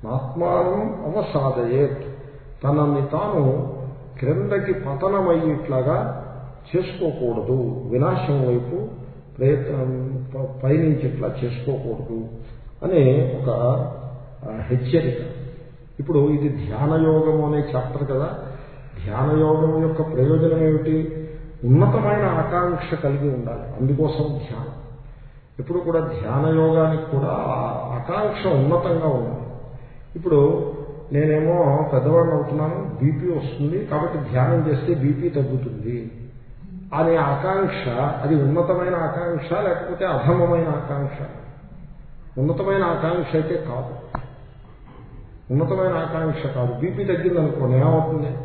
ఆత్మానం అవసాదయేత్. తనని తాను క్రిందకి పతనమయ్యేట్లాగా చేసుకోకూడదు. వినాశం వైపు ప్రయత్నం ప- పయనించేట్లా చేసుకోకూడదు అనే ఒక హెచ్చరిక. ఇప్పుడు ఇది ధ్యానయోగము అనే చాప్టర్ కదా. ధ్యానయోగం యొక్క ప్రయోజనం ఏమిటి? ఉన్నతమైన ఆకాంక్ష కలిగి ఉండాలి. అందుకోసం ధ్యానం. ఇప్పుడు కూడా ధ్యాన యోగానికి కూడా ఆకాంక్ష ఉన్నతంగా ఉండాలి. ఇప్పుడు నేనేమో పెద్దవాడిని అవుతున్నాను బీపీ వస్తుంది కాబట్టి ధ్యానం చేస్తే బీపీ తగ్గుతుంది అనే ఆకాంక్ష అది ఉన్నతమైన ఆకాంక్ష లేకపోతే అధమమైన ఆకాంక్ష. ఉన్నతమైన ఆకాంక్ష అయితే కాదు. ఉన్నతమైన ఆకాంక్ష కాదు. బీపీ తగ్గింది అనుకోండి ఏమవుతుంది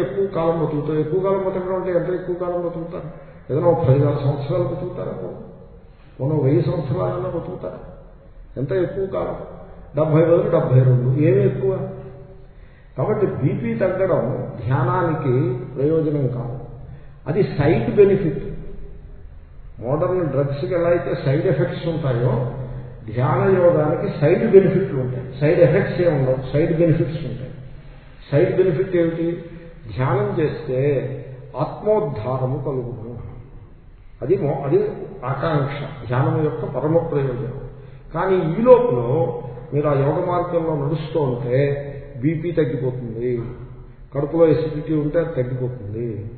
ఎక్కువ కాలం బతుకుతారు ఎక్కువ కాలం బతకడం అంటే ఎంత ఎక్కువ కాలం బతుకుతారు ఏదైనా ఒక పదివేల సంవత్సరాలు బతుకుతారా? మనం వెయ్యి సంవత్సరాలన్నా బతుకుతారా? ఎంత ఎక్కువ కాలం? డెబ్బై రోజులు డెబ్బై రెండు. ఏమి ఎక్కువ? కాబట్టి బీపీ తగ్గడం ధ్యానానికి ప్రయోజనం కాదు. అది సైడ్ బెనిఫిట్. మోడర్న్ డ్రగ్స్కి ఎలా అయితే సైడ్ ఎఫెక్ట్స్ ఉంటాయో ధ్యాన యోగానికి సైడ్ బెనిఫిట్లు ఉంటాయి. సైడ్ ఎఫెక్ట్స్ ఏమి ఉండవు సైడ్ బెనిఫిట్స్ ఉంటాయి. సైడ్ బెనిఫిట్ ఏమిటి? ధ్యానం చేస్తే ఆత్మోద్ధారము కలుగుతుంది. అది మో- అది ఆకాంక్ష. ధ్యానం యొక్క పరమ ప్రయోజనం. కానీ ఈ లోపల మీరు ఆ యోగ మార్గంలో నడుస్తూ ఉంటే బీపీ తగ్గిపోతుంది. కడుపులో ఎసిడిటీ ఉంటే అది తగ్గిపోతుంది.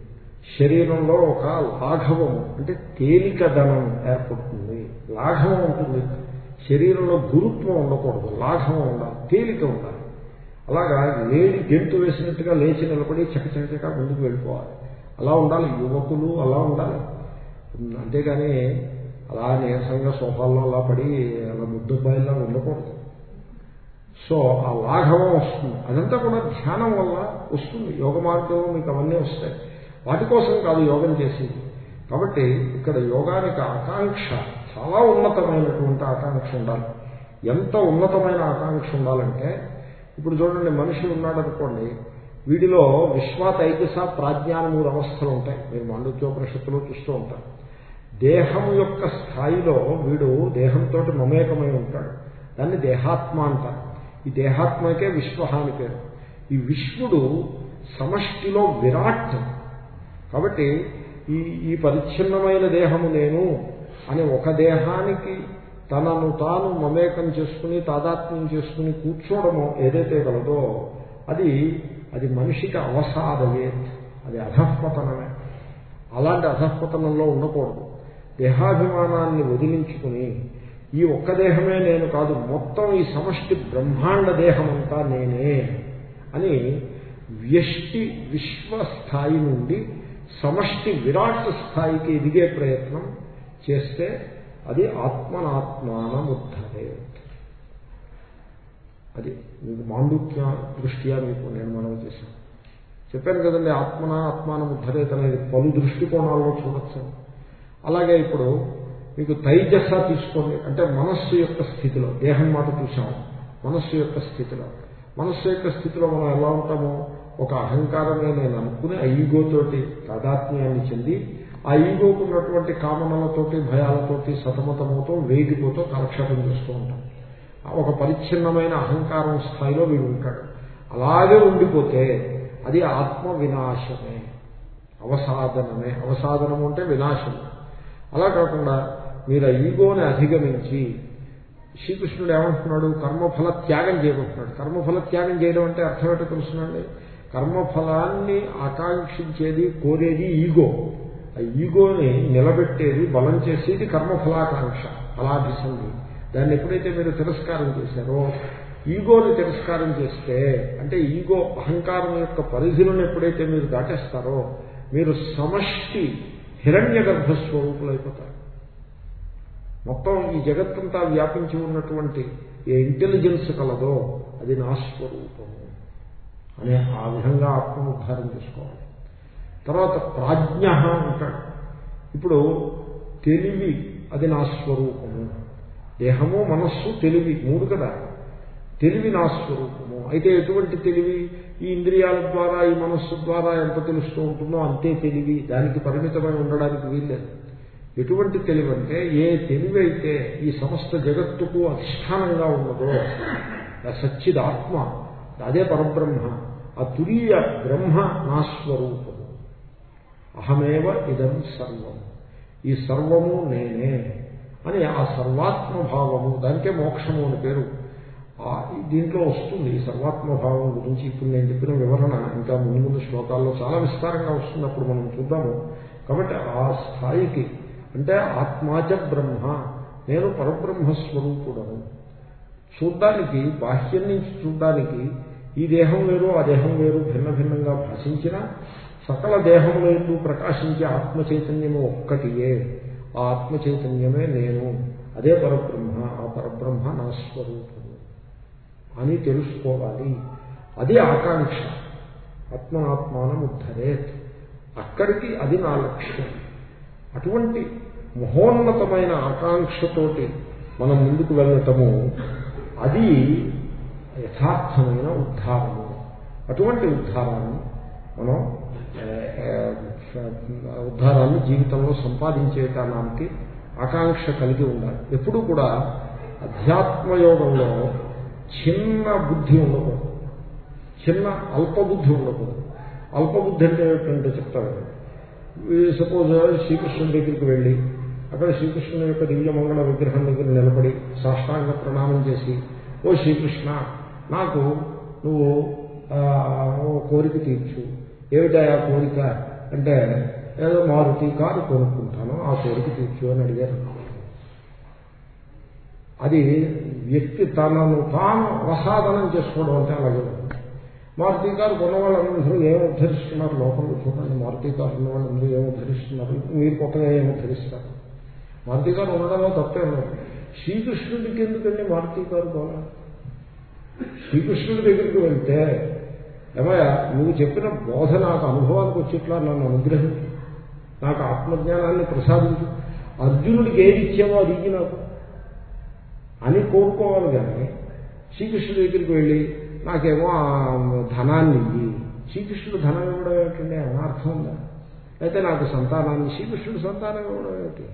శరీరంలో ఒక లాఘవం అంటే తేలికదనం ఏర్పడుతుంది. లాఘవం ఉంటుంది. శరీరంలో గురుత్వం ఉండకూడదు. లాఘవం ఉండాలి తేలిక ఉండాలి. అలాగా లేడి గెంతు వేసినట్టుగా లేచి నిలబడి చకచకచక ముందుకు వెళ్ళిపోవాలి. అలా ఉండాలి. యువకులు అలా ఉండాలి. అంతేగాని అలా నీరసంగా సోఫాల్లో అలా పడి అలా ముద్దబ్బాయిలా ఉండకూడదు. సో ఆ లాఘవం వస్తుంది. అదంతా కూడా ధ్యానం వల్ల వస్తుంది. యోగ మార్గంలో మీకు అవన్నీ వస్తాయి. వాటి కోసం కాదు యోగం చేసేది. కాబట్టి ఇక్కడ యోగానికి ఆకాంక్ష చాలా ఉన్నతమైనటువంటి ఆకాంక్ష ఉండాలి. ఎంత ఉన్నతమైన ఆకాంక్ష ఉండాలంటే ఇప్పుడు చూడండి మనిషి ఉన్నాడు అనుకోండి వీడిలో విశ్వాతైకస ప్రాజ్ఞాన మూడు అవస్థలు ఉంటాయి. మీరు మాండూక్యోపనిషత్తులో చూస్తూ ఉంటారు. దేహం యొక్క స్థాయిలో వీడు దేహంతో మమేకమై ఉంటాడు. దాన్ని దేహాత్మ అంటారు. ఈ దేహాత్మకే విశ్వ అని పేరు ఈ విశ్వడు సమష్టిలో విరాట్ కాబట్టి ఈ ఈ పరిచ్ఛిన్నమైన దేహము నేను అని ఒక దేహానికి తనను తాను మమేకం చేసుకుని తాదాత్మ్యం చేసుకుని కూర్చోవడము ఏదైతే కలదో అది అది మనిషికి అవసాదమే. అది అధఃపతనమే. అలాంటి అధఃపతనంలో ఉండకూడదు. దేహాభిమానాన్ని వదిలించుకుని ఈ ఒక్క దేహమే నేను కాదు మొత్తం ఈ సమష్టి బ్రహ్మాండ దేహమంతా నేనే అని వ్యష్టి విశ్వ స్థాయి నుండి సమష్టి విరాట్ స్థాయికి ఎదిగే ప్రయత్నం చేస్తే అది ఆత్మనాత్మానముద్ధరే. అది మీకు మాండుక్య దృష్ట్యా మీకు నేను మనం చేశాను. చెప్పాను కదండి ఆత్మన ఆత్మానముద్ధరేత అనేది పలు దృష్టికోణాల్లో చూడొచ్చు. అలాగే ఇప్పుడు మీకు తైజస్స తీసుకోండి. అంటే మనస్సు యొక్క స్థితిలో దేహం మాట చూసాము. మనస్సు యొక్క స్థితిలో. మనస్సు యొక్క స్థితిలో మనం ఎలా ఉంటామో? ఒక అహంకారమే నేను అనుకుని ఆ ఈగోతోటి తాదాత్మ్యాన్ని చెంది ఆ ఈగోకు ఉన్నటువంటి కామనలతోటి భయాలతోటి సతమతమవుతూ వేగిపోతూ కాలక్షేపం చేస్తూ ఉంటాం. ఒక పరిచ్ఛిన్నమైన అహంకారం స్థాయిలో వీడు ఉంటాడు. అలాగే ఉండిపోతే అది ఆత్మ వినాశమే అవసాధనమే. అవసాధనము అంటే వినాశం అలా కాకుండా మీరు ఆ ఈగోని అధిగమించి శ్రీకృష్ణుడు ఏమంటున్నాడు? కర్మఫల త్యాగం చేయబోతున్నాడు కర్మఫల త్యాగం చేయడం అంటే అర్థం తెలుసునండి. కర్మఫలాన్ని ఆకాంక్షించేది కోరేది ఈగో. ఆ ఈగోని నిలబెట్టేది బలం చేసేది కర్మఫలాకాంక్ష ఫలాభిసంధి. దాన్ని ఎప్పుడైతే మీరు తిరస్కారం చేశారో ఈగోని తిరస్కారం చేస్తే అంటే ఈగో అహంకారం యొక్క పరిధులను ఎప్పుడైతే మీరు దాటేస్తారో మీరు సమష్టి హిరణ్య గర్భ స్వరూపులైపోతారు మొత్తం ఈ జగత్తంతా వ్యాపించి ఉన్నటువంటి ఏ ఇంటెలిజెన్స్ కలదో అది నా స్వరూపము అనే ఆ విధంగా ఆత్మోద్ధారం చేసుకోవాలి. తర్వాత ప్రాజ్ఞ అంటాడు. ఇప్పుడు తెలివి అది నా స్వరూపము దేహము మనస్సు తెలివి మూడు కదా. తెలివి నా స్వరూపము అయితే ఎటువంటి తెలివి? ఈ ఇంద్రియాల ద్వారా ఈ మనస్సు ద్వారా ఎంత తెలుస్తూ ఉంటుందో అంతే తెలివి. దానికి పరిమితమై ఉండడానికి వీల్లేదు. ఎటువంటి తెలివంటే ఏ తెలివైతే ఈ సమస్త జగత్తుకు అధిష్టానంగా ఉన్నదో సచ్చిదాత్మ అదే పరబ్రహ్మ ఆ తురీయ బ్రహ్మ నా స్వరూపము. అహమేవ ఇదం సర్వం ఈ సర్వము నేనే అని ఆ సర్వాత్మభావము దానికే మోక్షము అని పేరు. దీంట్లో వస్తుంది ఈ సర్వాత్మభావం గురించి ఇప్పుడు నేను చెప్పిన వివరణ. ఇంకా ముందు ముందు శ్లోకాల్లో చాలా విస్తారంగా వస్తుంది అప్పుడు మనం చూద్దాము. కాబట్టి ఆ స్థాయికి అంటే ఆత్మాచ బ్రహ్మ. నేను పరబ్రహ్మ స్వరూపుడను చూడ్డానికి బాహ్యం నుంచి చూడ్డానికి ఈ దేహం వేరు ఆ దేహం వేరు భిన్న భిన్నంగా భాషించిన సకల దేహం లేదు ప్రకాశించే ఆత్మ చైతన్యము ఒక్కటియే. ఆ ఆత్మ చైతన్యమే నేను. అదే పరబ్రహ్మ. ఆ పరబ్రహ్మ నా స్వరూపము అని తెలుసుకోవాలి. అది ఆకాంక్ష. ఆత్మనాత్మానం ఉద్ధరేత్. అక్కడికి అది నా లక్ష్యం. అటువంటి మహోన్నతమైన ఆకాంక్షతోటి మనం ముందుకు వెళ్ళటము అది యథార్థమైన ఉద్ధారము. అటువంటి ఉద్ధారాన్ని మనం ఉద్ధారాన్ని జీవితంలో సంపాదించేటానికి ఆకాంక్ష కలిగి ఉండాలి. ఎప్పుడూ కూడా అధ్యాత్మయోగంలో చిన్న బుద్ధి ఉండకూడదు. చిన్న అల్పబుద్ధి ఉండకూడదు. అల్పబుద్ధి అంటే ఏమిటంటే చెప్తారు సపోజ్ శ్రీకృష్ణుడి దగ్గరికి వెళ్ళి అక్కడ శ్రీకృష్ణుని యొక్క దివ్యమంగళ విగ్రహం దగ్గర నిలబడి సాష్టాంగ ప్రణామం చేసి ఓ శ్రీకృష్ణ నాకు నువ్వు కోరిక తీర్చు. ఏమిటా ఆ కోరిక? అంటే ఏదో మారుతి కారు కొనుక్కుంటాను ఆ కోరిక తీర్చు అని అడిగారు అది వ్యక్తి తనను తాను ప్రసాదనం చేసుకోవడం అంటే అలాగే మారుతి కారు కొన్న వాళ్ళందరూ ఏం ఉద్ధరిస్తున్నారు? లోకంలో చూడండి మారుతి కారు ఉన్న వాళ్ళందరూ ఏం ఉద్ధరిస్తున్నారు? మీరు కొత్తగా ఏం ఉద్ధరిస్తారు? మారుతి కారు ఉండడంలో తప్పే ఉండదు శ్రీకృష్ణుడికి ఎందుకండి మారుతి కారు కొనాలి శ్రీకృష్ణుడి దగ్గరికి వెళ్తే ఏమయ్యా నువ్వు చెప్పిన బోధ నాకు అనుభవానికి వచ్చేట్లా నన్ను అనుగ్రహించు. నాకు ఆత్మజ్ఞానాన్ని ప్రసాదించు. అర్జునుడికి ఏది ఇచ్చావో అది ఇచ్చి నాకు. అని కోరుకోవాలి కానీ శ్రీకృష్ణుడి దగ్గరికి వెళ్ళి నాకేమో ధనాన్ని ఇయ్యి. శ్రీకృష్ణుడు ధనం ఇవ్వడం ఏమిటండి? అనార్థం ఉందా? అయితే నాకు సంతానాన్ని శ్రీకృష్ణుడు సంతానం ఇవ్వడం ఏమిటి?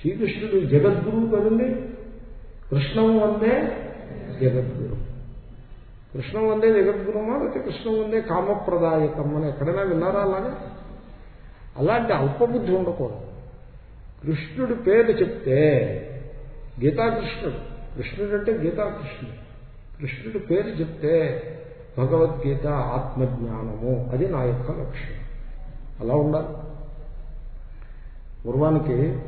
శ్రీకృష్ణుడు జగద్గురువు కదండి? కృష్ణం వందే జగద్గురు. కృష్ణం వందే జగద్గురుమా లేకపోతే కృష్ణం వందే కామప్రదాయకం అని ఎక్కడైనా విన్నారా అలాగే? అలాంటి అల్పబుద్ధి ఉండకూడదు. కృష్ణుడి పేరు చెప్తే గీతాకృష్ణుడు కృష్ణుడు అంటే గీతాకృష్ణుడు. కృష్ణుడి పేరు చెప్తే భగవద్గీత ఆత్మజ్ఞానము అది నా యొక్క లక్ష్యం. అలా ఉండాలి. పూర్వానికి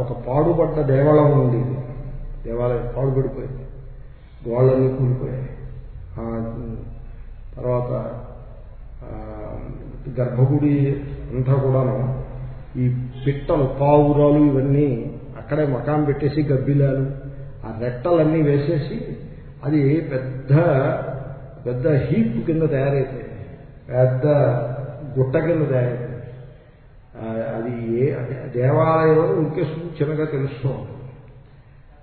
ఒక పాడుపడ్డ దేవాలయం ఉండేది దేవాలయం పాడుపడిపోయింది. గోళ్ళన్నీ కూలిపోయాయి. తర్వాత గర్భగుడి అంతా కూడాను ఈ పిట్టలు పావురాలు ఇవన్నీ అక్కడే మకాం పెట్టేసి గబ్బిలాలు ఆ రెట్టలన్నీ వేసేసి అది పెద్ద పెద్ద హీప్ కింద తయారైపోయింది పెద్ద గుట్ట కింద తయారైపోయింది అది ఏ దేవాలయం అని ఇంకే చిన్నగా తెలుస్తూ ఉంటుంది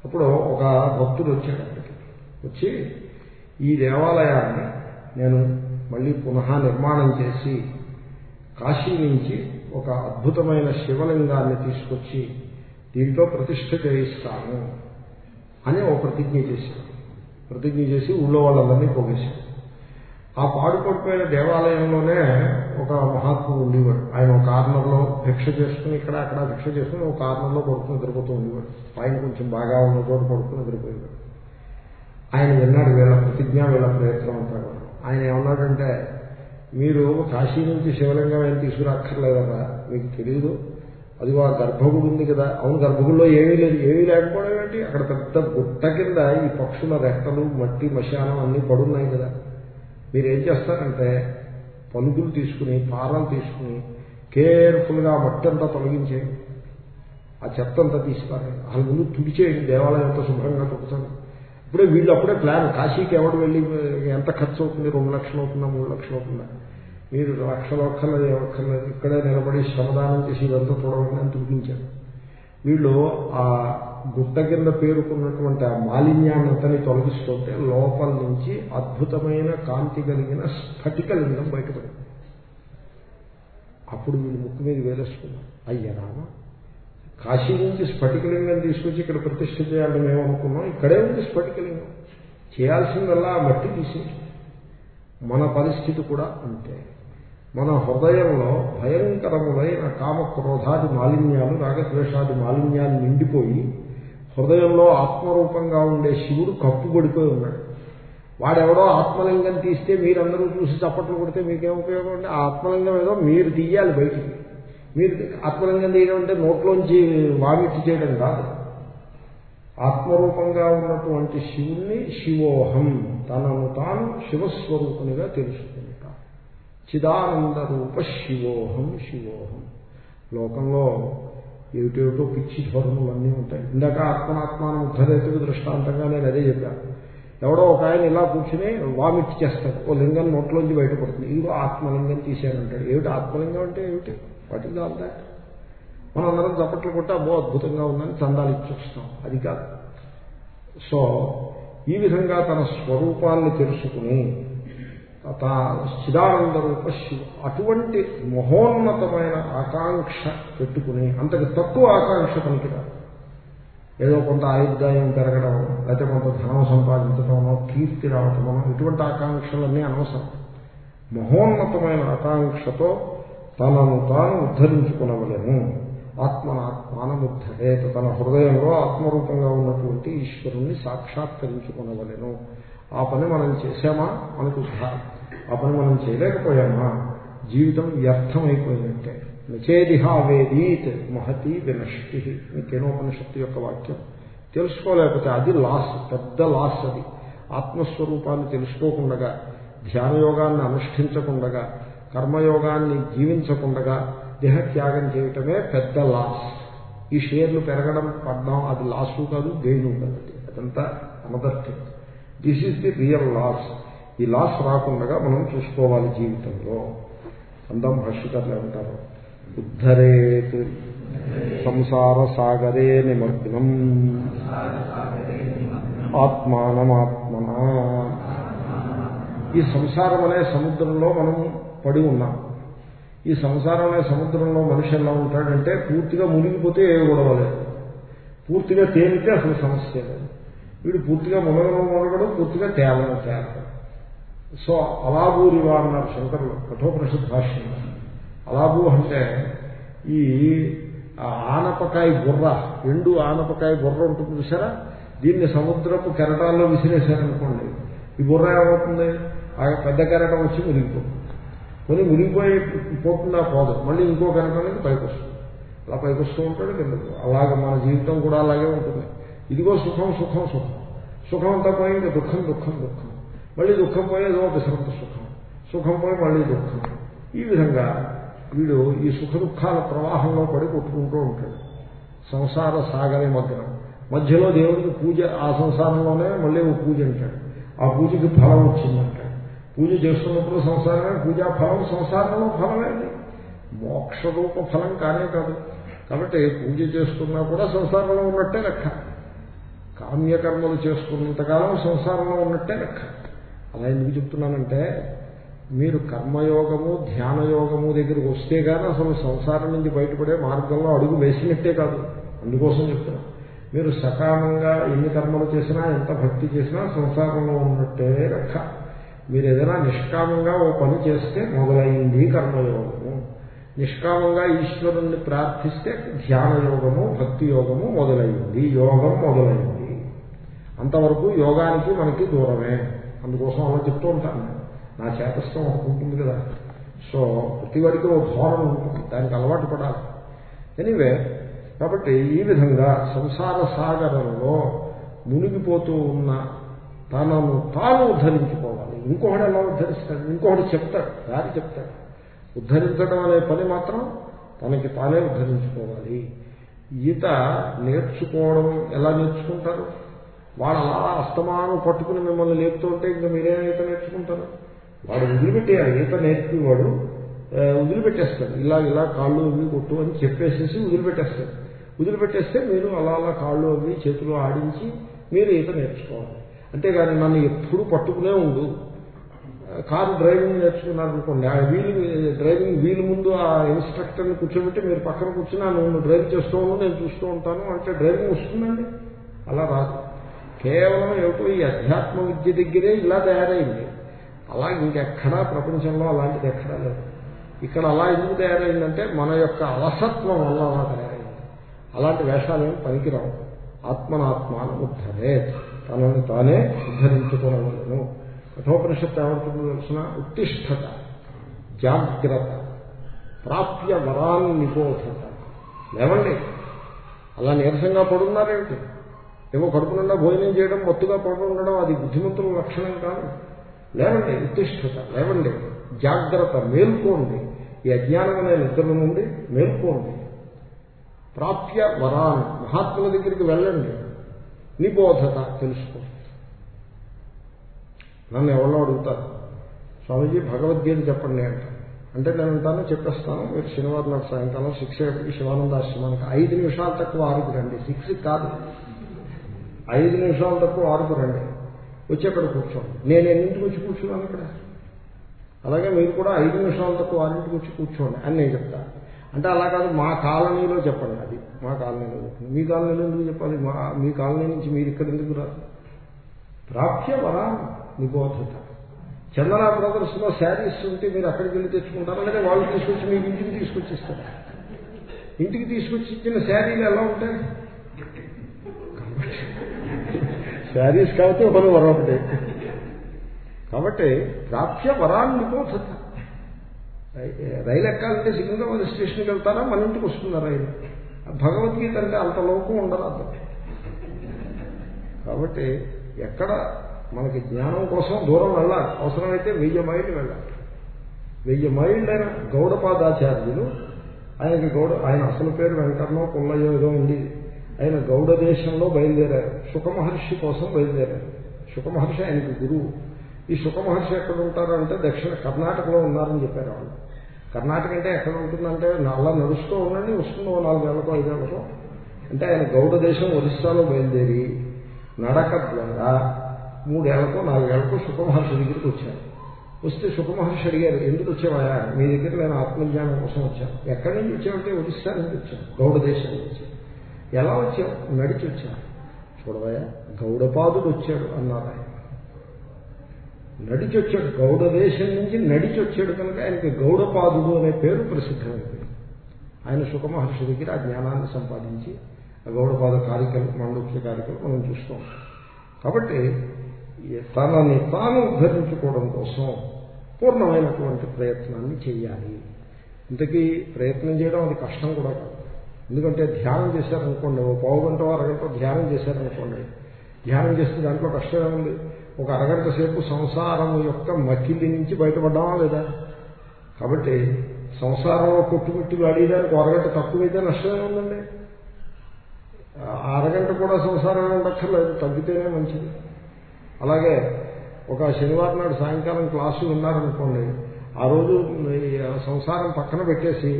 అప్పుడు ఒక భక్తుడు వచ్చాడు అక్కడికి. వచ్చి ఈ దేవాలయాన్ని నేను మళ్ళీ పునః నిర్మాణం చేసి కాశీ నుంచి ఒక అద్భుతమైన శివలింగాన్ని తీసుకొచ్చి దీంట్లో ప్రతిష్ఠ చేయిస్తాను అని ఒక ప్రతిజ్ఞ చేశాడు. ప్రతిజ్ఞ చేసి ఊళ్ళో వాళ్ళందరినీ పోగేశాడు. ఆ పాడుపడిపోయిన దేవాలయంలోనే ఒక మహాత్ముడు ఉండేవాడు. ఆయన ఒక కార్నర్లో భిక్ష చేసుకుని ఇక్కడ అక్కడ భిక్ష చేసుకుని ఒక కార్నర్లో పడుకుని నిద్రపోతూ ఉండేవాడు. ఆయన కొంచెం బాగా ఉన్న చోట పడుకుని నిద్రపోయేవాడు. ఆయన విన్నాడు వీళ్ళ ప్రతిజ్ఞ వీళ్ళ ప్రయత్నం అంతా కూడా. ఆయన ఏమన్నాడంటే మీరు కాశీ నుంచి శివలింగం ఏం తీసుకురాక్కర్లేదరా మీకు తెలియదు అది ఆ గర్భగుడి ఉంది కదా. అవును గర్భగుడిలో ఏమీ లేదు. ఏమీ లేకపోవడం ఏంటి? అక్కడ పెద్ద గుట్ట కింద ఈ పక్షుల రెక్కలు మట్టి మశానం అన్నీ పడున్నాయి కదా. మీరు ఏం చేస్తారంటే పలుకులు తీసుకుని పారాలు తీసుకుని కేర్ఫుల్గా ఆ మట్టి అంతా తొలగించేయండి ఆ చెత్త అంతా తీసుకురాండి అసలు ముందు తుడిచేయండి దేవాలయం అంతా శుభ్రంగా తుడుతుంది ఇప్పుడే వీళ్ళు అప్పుడే ప్లాన్ కాశీకి ఎవడు వెళ్ళి ఎంత ఖర్చు అవుతుంది రెండు లక్షలు అవుతుందా? మూడు లక్షలు అవుతుందా? మీరు లక్షలు ఒక్కర్లేదు ఒక్కర్లేదు ఇక్కడే నిలబడి శ్రమదానం చేసి ఇదంతా చూడవాలని చూపించారు వీళ్ళు ఆ గుట్ట కింద పేరుకున్నటువంటి ఆ మాలిన్యాన్నంతని తొలగిస్తుంటే లోపల నుంచి అద్భుతమైన కాంతి కలిగిన స్ఫటికలింగం బయటపడింది. అప్పుడు వీళ్ళు ముక్కు మీద వేలేసుకున్నారు. అయ్యా రామ కాశీ నుంచి స్ఫటికలింగం తీసుకొచ్చి ఇక్కడ ప్రతిష్ఠ చేయాలని మేము అనుకున్నాం. ఇక్కడే ఉంది స్ఫటికలింగం చేయాల్సిందల్లా ఆ మట్టి తీసి మన పరిస్థితి కూడా అంతే. మన హృదయంలో భయంకరములైన కామక్రోధాది మాలిన్యాలు రాగద్వేషాది మాలిన్యాలు నిండిపోయి హృదయంలో ఆత్మరూపంగా ఉండే శివుడు కప్పుబడిపోయి ఉన్నాడు. వాడెవడో ఆత్మలింగం తీస్తే మీరందరూ చూసి చప్పట్లు కొడితే మీకేం ఉపయోగం అంటే ఆత్మలింగం ఏదో మీరు తీయాలి బయటికి. మీరు ఆత్మలింగం తీయడం అంటే నోట్లోంచి వామిట్ చేయడం కాదు. ఆత్మరూపంగా ఉన్నటువంటి శివుణ్ణి శివోహం తనను తాను శివస్వరూపునిగా తెలుసుకుంటా. చిదానంద రూప శివోహం శివోహం. లోకంలో ఏమిటేమిటో పిచ్చి ధోరణులన్నీ ఉంటాయి. ఇందాక ఆత్మనాత్మానం ఉద్ధరేతుడు దృష్టాంతంగా నేను అదే చెప్పాను ఎవడో ఒక ఆయన ఇలా కూర్చుని వామిట్ చేస్తాడు. ఓ లింగం నోట్లోంచి బయటపడుతుంది. ఇదిగో ఆత్మలింగం తీశానంటాడు ఏమిటి ఆత్మలింగం అంటే ఏమిటి? వాటికి కాదా మనం అందరం చప్పట్లు కొట్టి అబ్బో అద్భుతంగా ఉందని చందాలు ఇచ్చొస్తాం అది కాదు. సో ఈ విధంగా తన స్వరూపాన్ని తెలుసుకుని చిదానంద రూప శివ అటువంటి మహోన్నతమైన ఆకాంక్ష పెట్టుకుని అంతకు తక్కువ ఆకాంక్ష పనికిరాదు. ఏదో కొంత ఆయుర్దాయం పెరగడం లేకపోతే కొంత ధనం సంపాదించడమో కీర్తి రావటమో ఇటువంటి ఆకాంక్షలన్నీ అనవసరం. మహోన్నతమైన ఆకాంక్షతో తనను తాను ఉద్ధరించుకునవలేము. ఆత్మనాత్మానముద్ధరేత తన హృదయంలో ఆత్మరూపంగా ఉన్నటువంటి ఈశ్వరుణ్ణి సాక్షాత్కరించుకునవలేను. ఆ పని మనం చేశామా? మనకు ఉద్ధారం ఆ పని మనం చేయలేకపోయామా? జీవితం వ్యర్థమైపోయినట్టే నిచేదిహావేదీత్ మహతి వినష్టి. కేనోపనిషత్తు యొక్క వాక్యం. తెలుసుకోలేకపోతే అది లాస్ పెద్ద లాస్ అది. ఆత్మస్వరూపాన్ని తెలుసుకోకుండా ధ్యానయోగాన్ని అనుష్ఠించకుండా కర్మయోగాన్ని జీవించకుండా దేహత్యాగం చేయటమే పెద్ద లాస్. ఈ షేర్లు పెరగడం పడడం అది లాసు కాదు గెయిన్ కాదు అదంతా అనదర్థం this is the real loss ఈ లాస్ రాకుండా మనం చూసుకోవాలి జీవితంలో. అందం భాష్యకర్లు ఏమంటారు? ఉద్ధరేత్ సంసార సాగరే నిమగ్నం. ఆత్మానమాత్మన. ఈ సంసారం అనే సముద్రంలో మనం పడి ఉన్నాం. ఈ సంసారం అనే సముద్రంలో మనిషి ఎలా ఉంటాడంటే పూర్తిగా మునిగిపోతే ఏ గొడవలేదు పూర్తిగా తేలితే అసలు సమస్య లేదు. వీడు పూర్తిగా మొదలు మునగడం పూర్తిగా తేలను తేలడం. సో అలాబూరివా అన్నారు శంకరులు కఠోపనిషత్ భాష్యం. అలాబు అంటే ఈ ఆనపకాయ బుర్ర ఎండు ఆనపకాయ బుర్ర ఉంటుంది చూసారా దీన్ని సముద్రపు కెరటాల్లో విసిరేశారనుకోండి ఈ బుర్ర ఏమవుతుంది? ఆ పెద్ద కెరటం వచ్చి మునిగిపోతుంది. కొని మునిగిపోయి పోకుండా పోదు. మళ్ళీ ఇంకో కెరటానికి పైకి వస్తుంది అలా పైకి వస్తూ ఉంటాడు కిందకు. అలాగే మన జీవితం కూడా అలాగే ఉంటుంది. ఇదిగో సుఖం సుఖం సుఖం. సుఖం అంతా పోయింది దుఃఖం దుఃఖం దుఃఖం. మళ్ళీ దుఃఖం పోయి ఏదో విశ్రాంత సుఖం. సుఖం పోయి మళ్ళీ దుఃఖం. ఈ విధంగా వీడు ఈ సుఖ దుఃఖాల ప్రవాహంలో పడి కొట్టుకుంటూ ఉంటాడు. సంసార సాగరే మగ్నం. మధ్యలో దేవుడికి పూజ ఆ సంసారంలోనే మళ్ళీ ఓ పూజ అంటాడు. ఆ పూజకి ఫలం వచ్చిందంటాడు. పూజ చేస్తున్నప్పుడు సంసారమే పూజా ఫలం సంసారంలో ఫలమేంటి మోక్ష రూప ఫలం కానే కాదు. కాబట్టి పూజ చేసుకున్నా కూడా సంసారంలో ఉన్నట్టే లెక్క. కామ్యకర్మలు చేసుకున్నంతకాలం సంసారంలో ఉన్నట్టే లెక్క. అలా ఎందుకు చెప్తున్నానంటే మీరు కర్మయోగము ధ్యానయోగము దగ్గరికి వస్తే కానీ అసలు సంసారం నుంచి బయటపడే మార్గంలో అడుగు వేసినట్టే కాదు. అందుకోసం చెప్తున్నా. మీరు సకాలంగా ఎన్ని కర్మలు చేసినా ఎంత భక్తి చేసినా సంసారంలో ఉన్నట్టే లెక్క. మీరు ఏదైనా నిష్కామంగా ఓ పని చేస్తే మొదలైంది కర్మయోగము. నిష్కామంగా ఈశ్వరుణ్ణి ప్రార్థిస్తే ధ్యాన యోగము భక్తి యోగము మొదలైంది యోగం మొదలైంది. అంతవరకు యోగానికి మనకి దూరమే. అందుకోసం అలా చెప్తూ ఉంటాను. నా చేతస్థం ఉంటుంది కదా. సో ప్రతి వాడికి ఓ ఉంటుంది. దానికి అలవాటు పడాలి. ఎనీవే కాబట్టి ఈ విధంగా సంసార సాగరంలో మునిగిపోతూ ఉన్న తనను తాను ఉద్ధరించుకోవాలి. ఇంకొకటి ఎలా ఉద్ధరిస్తాడు? ఇంకొకటి చెప్తాడు. దారి చెప్తాడు. ఉద్ధరించడం అనే పని మాత్రం తనకి తానే ఉద్ధరించుకోవాలి. ఈత నేర్చుకోవడం ఎలా నేర్చుకుంటారు? వాడు అలా అస్తమానం పట్టుకుని మిమ్మల్ని లేపుతుంటే ఇంకా మీరే ఈత నేర్చుకుంటారు. వాడు వదిలిపెట్టేయాలి ఈత నేర్పేవాడు వదిలిపెట్టేస్తాడు. ఇలా ఇలా కాళ్ళు అవి కొట్టు అని చెప్పేసేసి వదిలిపెట్టేస్తాడు. వదిలిపెట్టేస్తే మీరు అలా అలా కాళ్ళు అవి చేతులు ఆడించి మీరు ఈత నేర్చుకోవాలి. అంతేగాని నన్ను ఎప్పుడు పట్టుకునే ఉండు. కారు డ్రైవింగ్ నేర్చుకున్నారనుకోండి ఆ వీలు డ్రైవింగ్ వీలు ముందు ఆ ఇన్స్ట్రక్టర్ని కూర్చోబెట్టి మీరు పక్కన కూర్చుని నువ్వు డ్రైవ్ చేస్తూ ఉన్నావు నేను చూస్తూ ఉంటాను అంటే డ్రైవింగ్ వస్తుందండి. అలా రాదు. కేవలం ఏమిటో ఈ అధ్యాత్మ విద్య దగ్గరే ఇలా తయారైంది. అలా ఇంకెక్కడా ప్రపంచంలో అలాంటిది ఎక్కడా లేదు. ఇక్కడ అలా ఎందుకు తయారైందంటే మన యొక్క అలసత్వం వల్ల అలా తయారైంది. అలాంటి వేషాలేం పనికిరావు. ఆత్మనాత్మాను ఉద్ధరే తనని తానే ఉద్ధరించుకోవలను కఠోపనిషత్తు ఏమంటుందో తెలిసిన? ఉత్తిష్టత జాగ్రత్త ప్రాప్య వరాన్ని నిబోధత. లేవండి. అలా నీరసంగా పడున్నారేమిటి? ఏమో కడుపు భోజనం చేయడం మత్తుగా పడు ఉండడం అది బుద్ధిమంతుల లక్షణం కాదు. లేవండి ఉత్తిష్టత లేవండి జాగ్రత్త మేల్కోండి. ఈ అజ్ఞానం అనే నిద్ర నుండి మేల్కోండి. ప్రాప్య వరాన్ మహాత్ముల దగ్గరికి వెళ్ళండి. నిబోధత తెలుసుకో నన్ను ఎవరో అడుగుతారు స్వామీజీ భగవద్గీత చెప్పండి అంట. అంటే నేను అంటాను చెప్పేస్తాను మీరు శనివారం నాడు సాయంకాలం శిక్ష శివానంద ఆశ్రమానికి ఐదు నిమిషాలు తక్కువ ఆరుకు రండి. సిక్స్ కాదు. ఐదు నిమిషాలు తక్కువ ఆరుకు రండి. వచ్చి అక్కడ కూర్చోండి. నేను ఎన్నింటికి వచ్చి కూర్చున్నాను ఇక్కడ? అలాగే మీరు కూడా ఐదు నిమిషాల తక్కువ ఆరింటికి వచ్చి కూర్చోండి అని నేను చెప్తా. అంటే అలా కాదు మా కాలనీలో చెప్పండి అది. మా కాలనీలో చెప్పండి. మీ కాలనీలో ఎందుకు చెప్పాలి? మా మీ కాలనీ నుంచి మీరు ఇక్కడ ఎందుకు రాదు ప్రాప్య వరా నిబోధత. చందన బ్రదర్స్లో శారీస్ ఉంటే మీరు అక్కడికి వెళ్ళి తెచ్చుకుంటారు. అంటే వాళ్ళు తీసుకొచ్చి మీకు ఇంటికి తీసుకొచ్చి ఇస్తారా ఇంటికి తీసుకొచ్చి ఇచ్చిన శారీలు ఎలా ఉంటాయి? శారీస్ కాబట్టి ఒకరు వరొకటి కాబట్టి ప్రాప్య వరాన్ని నిబోధత రైలు ఎక్కాలంటే సికింద్రాబాద్ స్టేషన్కి వెళ్తారా? మన ఇంటికి వస్తుందా రైలు. భగవద్గీత అంటే అంత లోకం ఉండరాదు కాబట్టి ఎక్కడ మనకి జ్ఞానం కోసం దూరం వెళ్ళాలి. అవసరమైతే వెయ్యి మైళ్ళు వెళ్ళాలి. వెయ్యి మైళ్ళైన గౌడపాదాచార్యులు ఆయనకి గౌడ ఆయన అసలు పేరు వెంకటనో పుల్లయ్యో ఏదో ఉంది. ఆయన గౌడ దేశంలో బయలుదేరారు. శుకమహర్షి కోసం బయలుదేరారు. శుకమహర్షి ఆయనకి గురువు. ఈ శుకమహర్షి ఎక్కడ ఉంటారు అంటే దక్షిణ కర్ణాటకలో ఉన్నారని చెప్పారు వాళ్ళు. కర్ణాటక అంటే ఎక్కడ ఉంటుందంటే అలా నడుస్తూ ఉండండి వస్తుందో నాలుగేళ్ళకో ఐదేళ్ళకో. అంటే ఆయన గౌడ దేశం ఒరిస్సాలో బయలుదేరి నడక ద్వారా మూడేళ్ళకో నాలుగేళ్ళకో శుకమహర్షి దగ్గరికి వచ్చారు. వస్తే శుకమహర్షి అడిగారు ఎందుకు వచ్చావా మీ దగ్గర నేను ఆత్మజ్ఞానం కోసం వచ్చాను. ఎక్కడి నుంచి వచ్చామంటే ఒరిస్సా నుంచి వచ్చాను గౌడ దేశం నుంచి. ఎలా వచ్చావు? నడిచి వచ్చాను. చూడవయా గౌడపాదుడు వచ్చాడు అన్నారు ఆయన. నడిచి వచ్చాడు గౌడ దేశం నుంచి నడిచి వచ్చాడు కనుక ఆయనకి గౌడపాదుడు అనే పేరు ప్రసిద్ధమైంది. ఆయన సుఖమహర్షి దగ్గర ఆ జ్ఞానాన్ని సంపాదించి ఆ గౌడపాద కార్యక్రమం మాండూక్య కార్యక్రమం మనం చూస్తాం. కాబట్టి తనని తాను ఉద్ధరించుకోవడం కోసం పూర్ణమైనటువంటి ప్రయత్నాన్ని చేయాలి. ఇంతకీ ప్రయత్నం చేయడం అది కష్టం కూడా కాదు. ఎందుకంటే ధ్యానం చేశారనుకోండి ఓ పావు గంట అరగంట ధ్యానం చేశారనుకోండి ధ్యానం చేస్తే దాంట్లో కష్టమే ఉంది. ఒక అరగంట సేపు సంసారం యొక్క మకిలి నుంచి బయటపడ్డామా లేదా? కాబట్టి సంసారంలో కొట్టుమిట్టి అడిగేదానికి అరగంట తక్కువైతే నష్టమే ఉందండి. అరగంట కూడా సంసారం ఉండక్కర్లేదు తగ్గితేనే మంచిది. అలాగే ఒక శనివారం నాడు సాయంకాలం క్లాసు ఉన్నారనుకోండి ఆ రోజు సంసారం పక్కన పెట్టేసి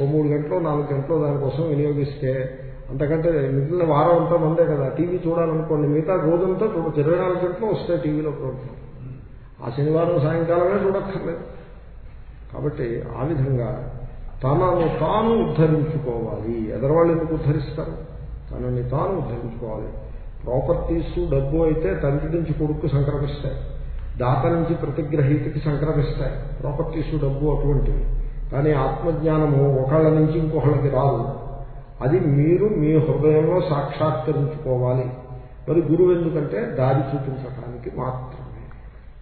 ఓ మూడు గంటలు నాలుగు గంటలు దానికోసం వినియోగిస్తే అంతకంటే మిగిలిన వారం అంతా మందే కదా. టీవీ చూడాలనుకోండి మిగతా రోజంతా చూడచ్చు. ఇరవై నాలుగు గంటలు వస్తాయి టీవీలో ప్రోగ్రాం. ఆ శనివారం సాయంకాలమే చూడక్కర్లేదు. కాబట్టి ఆ విధంగా తనను తాను ఉద్ధరించుకోవాలి. ఎదరవాళ్ళు ఎందుకు ఉద్ధరిస్తారు? తనని తాను ఉద్ధరించుకోవాలి. ప్రాపర్టీస్ డబ్బు అయితే తండ్రి నుంచి కొడుకు సంక్రమిస్తాయి. దాత నుంచి ప్రతిగ్రహీతకి సంక్రమిస్తాయి. ప్రాపర్టీస్ డబ్బు అటువంటివి. కానీ ఆత్మజ్ఞానము ఒకళ్ళ నుంచి ఇంకొకళ్ళకి రాదు. అది మీరు మీ హృదయంలో సాక్షాత్కరించుకోవాలి. మరి గురువు ఎందుకంటే దారి చూపించడానికి మాత్రం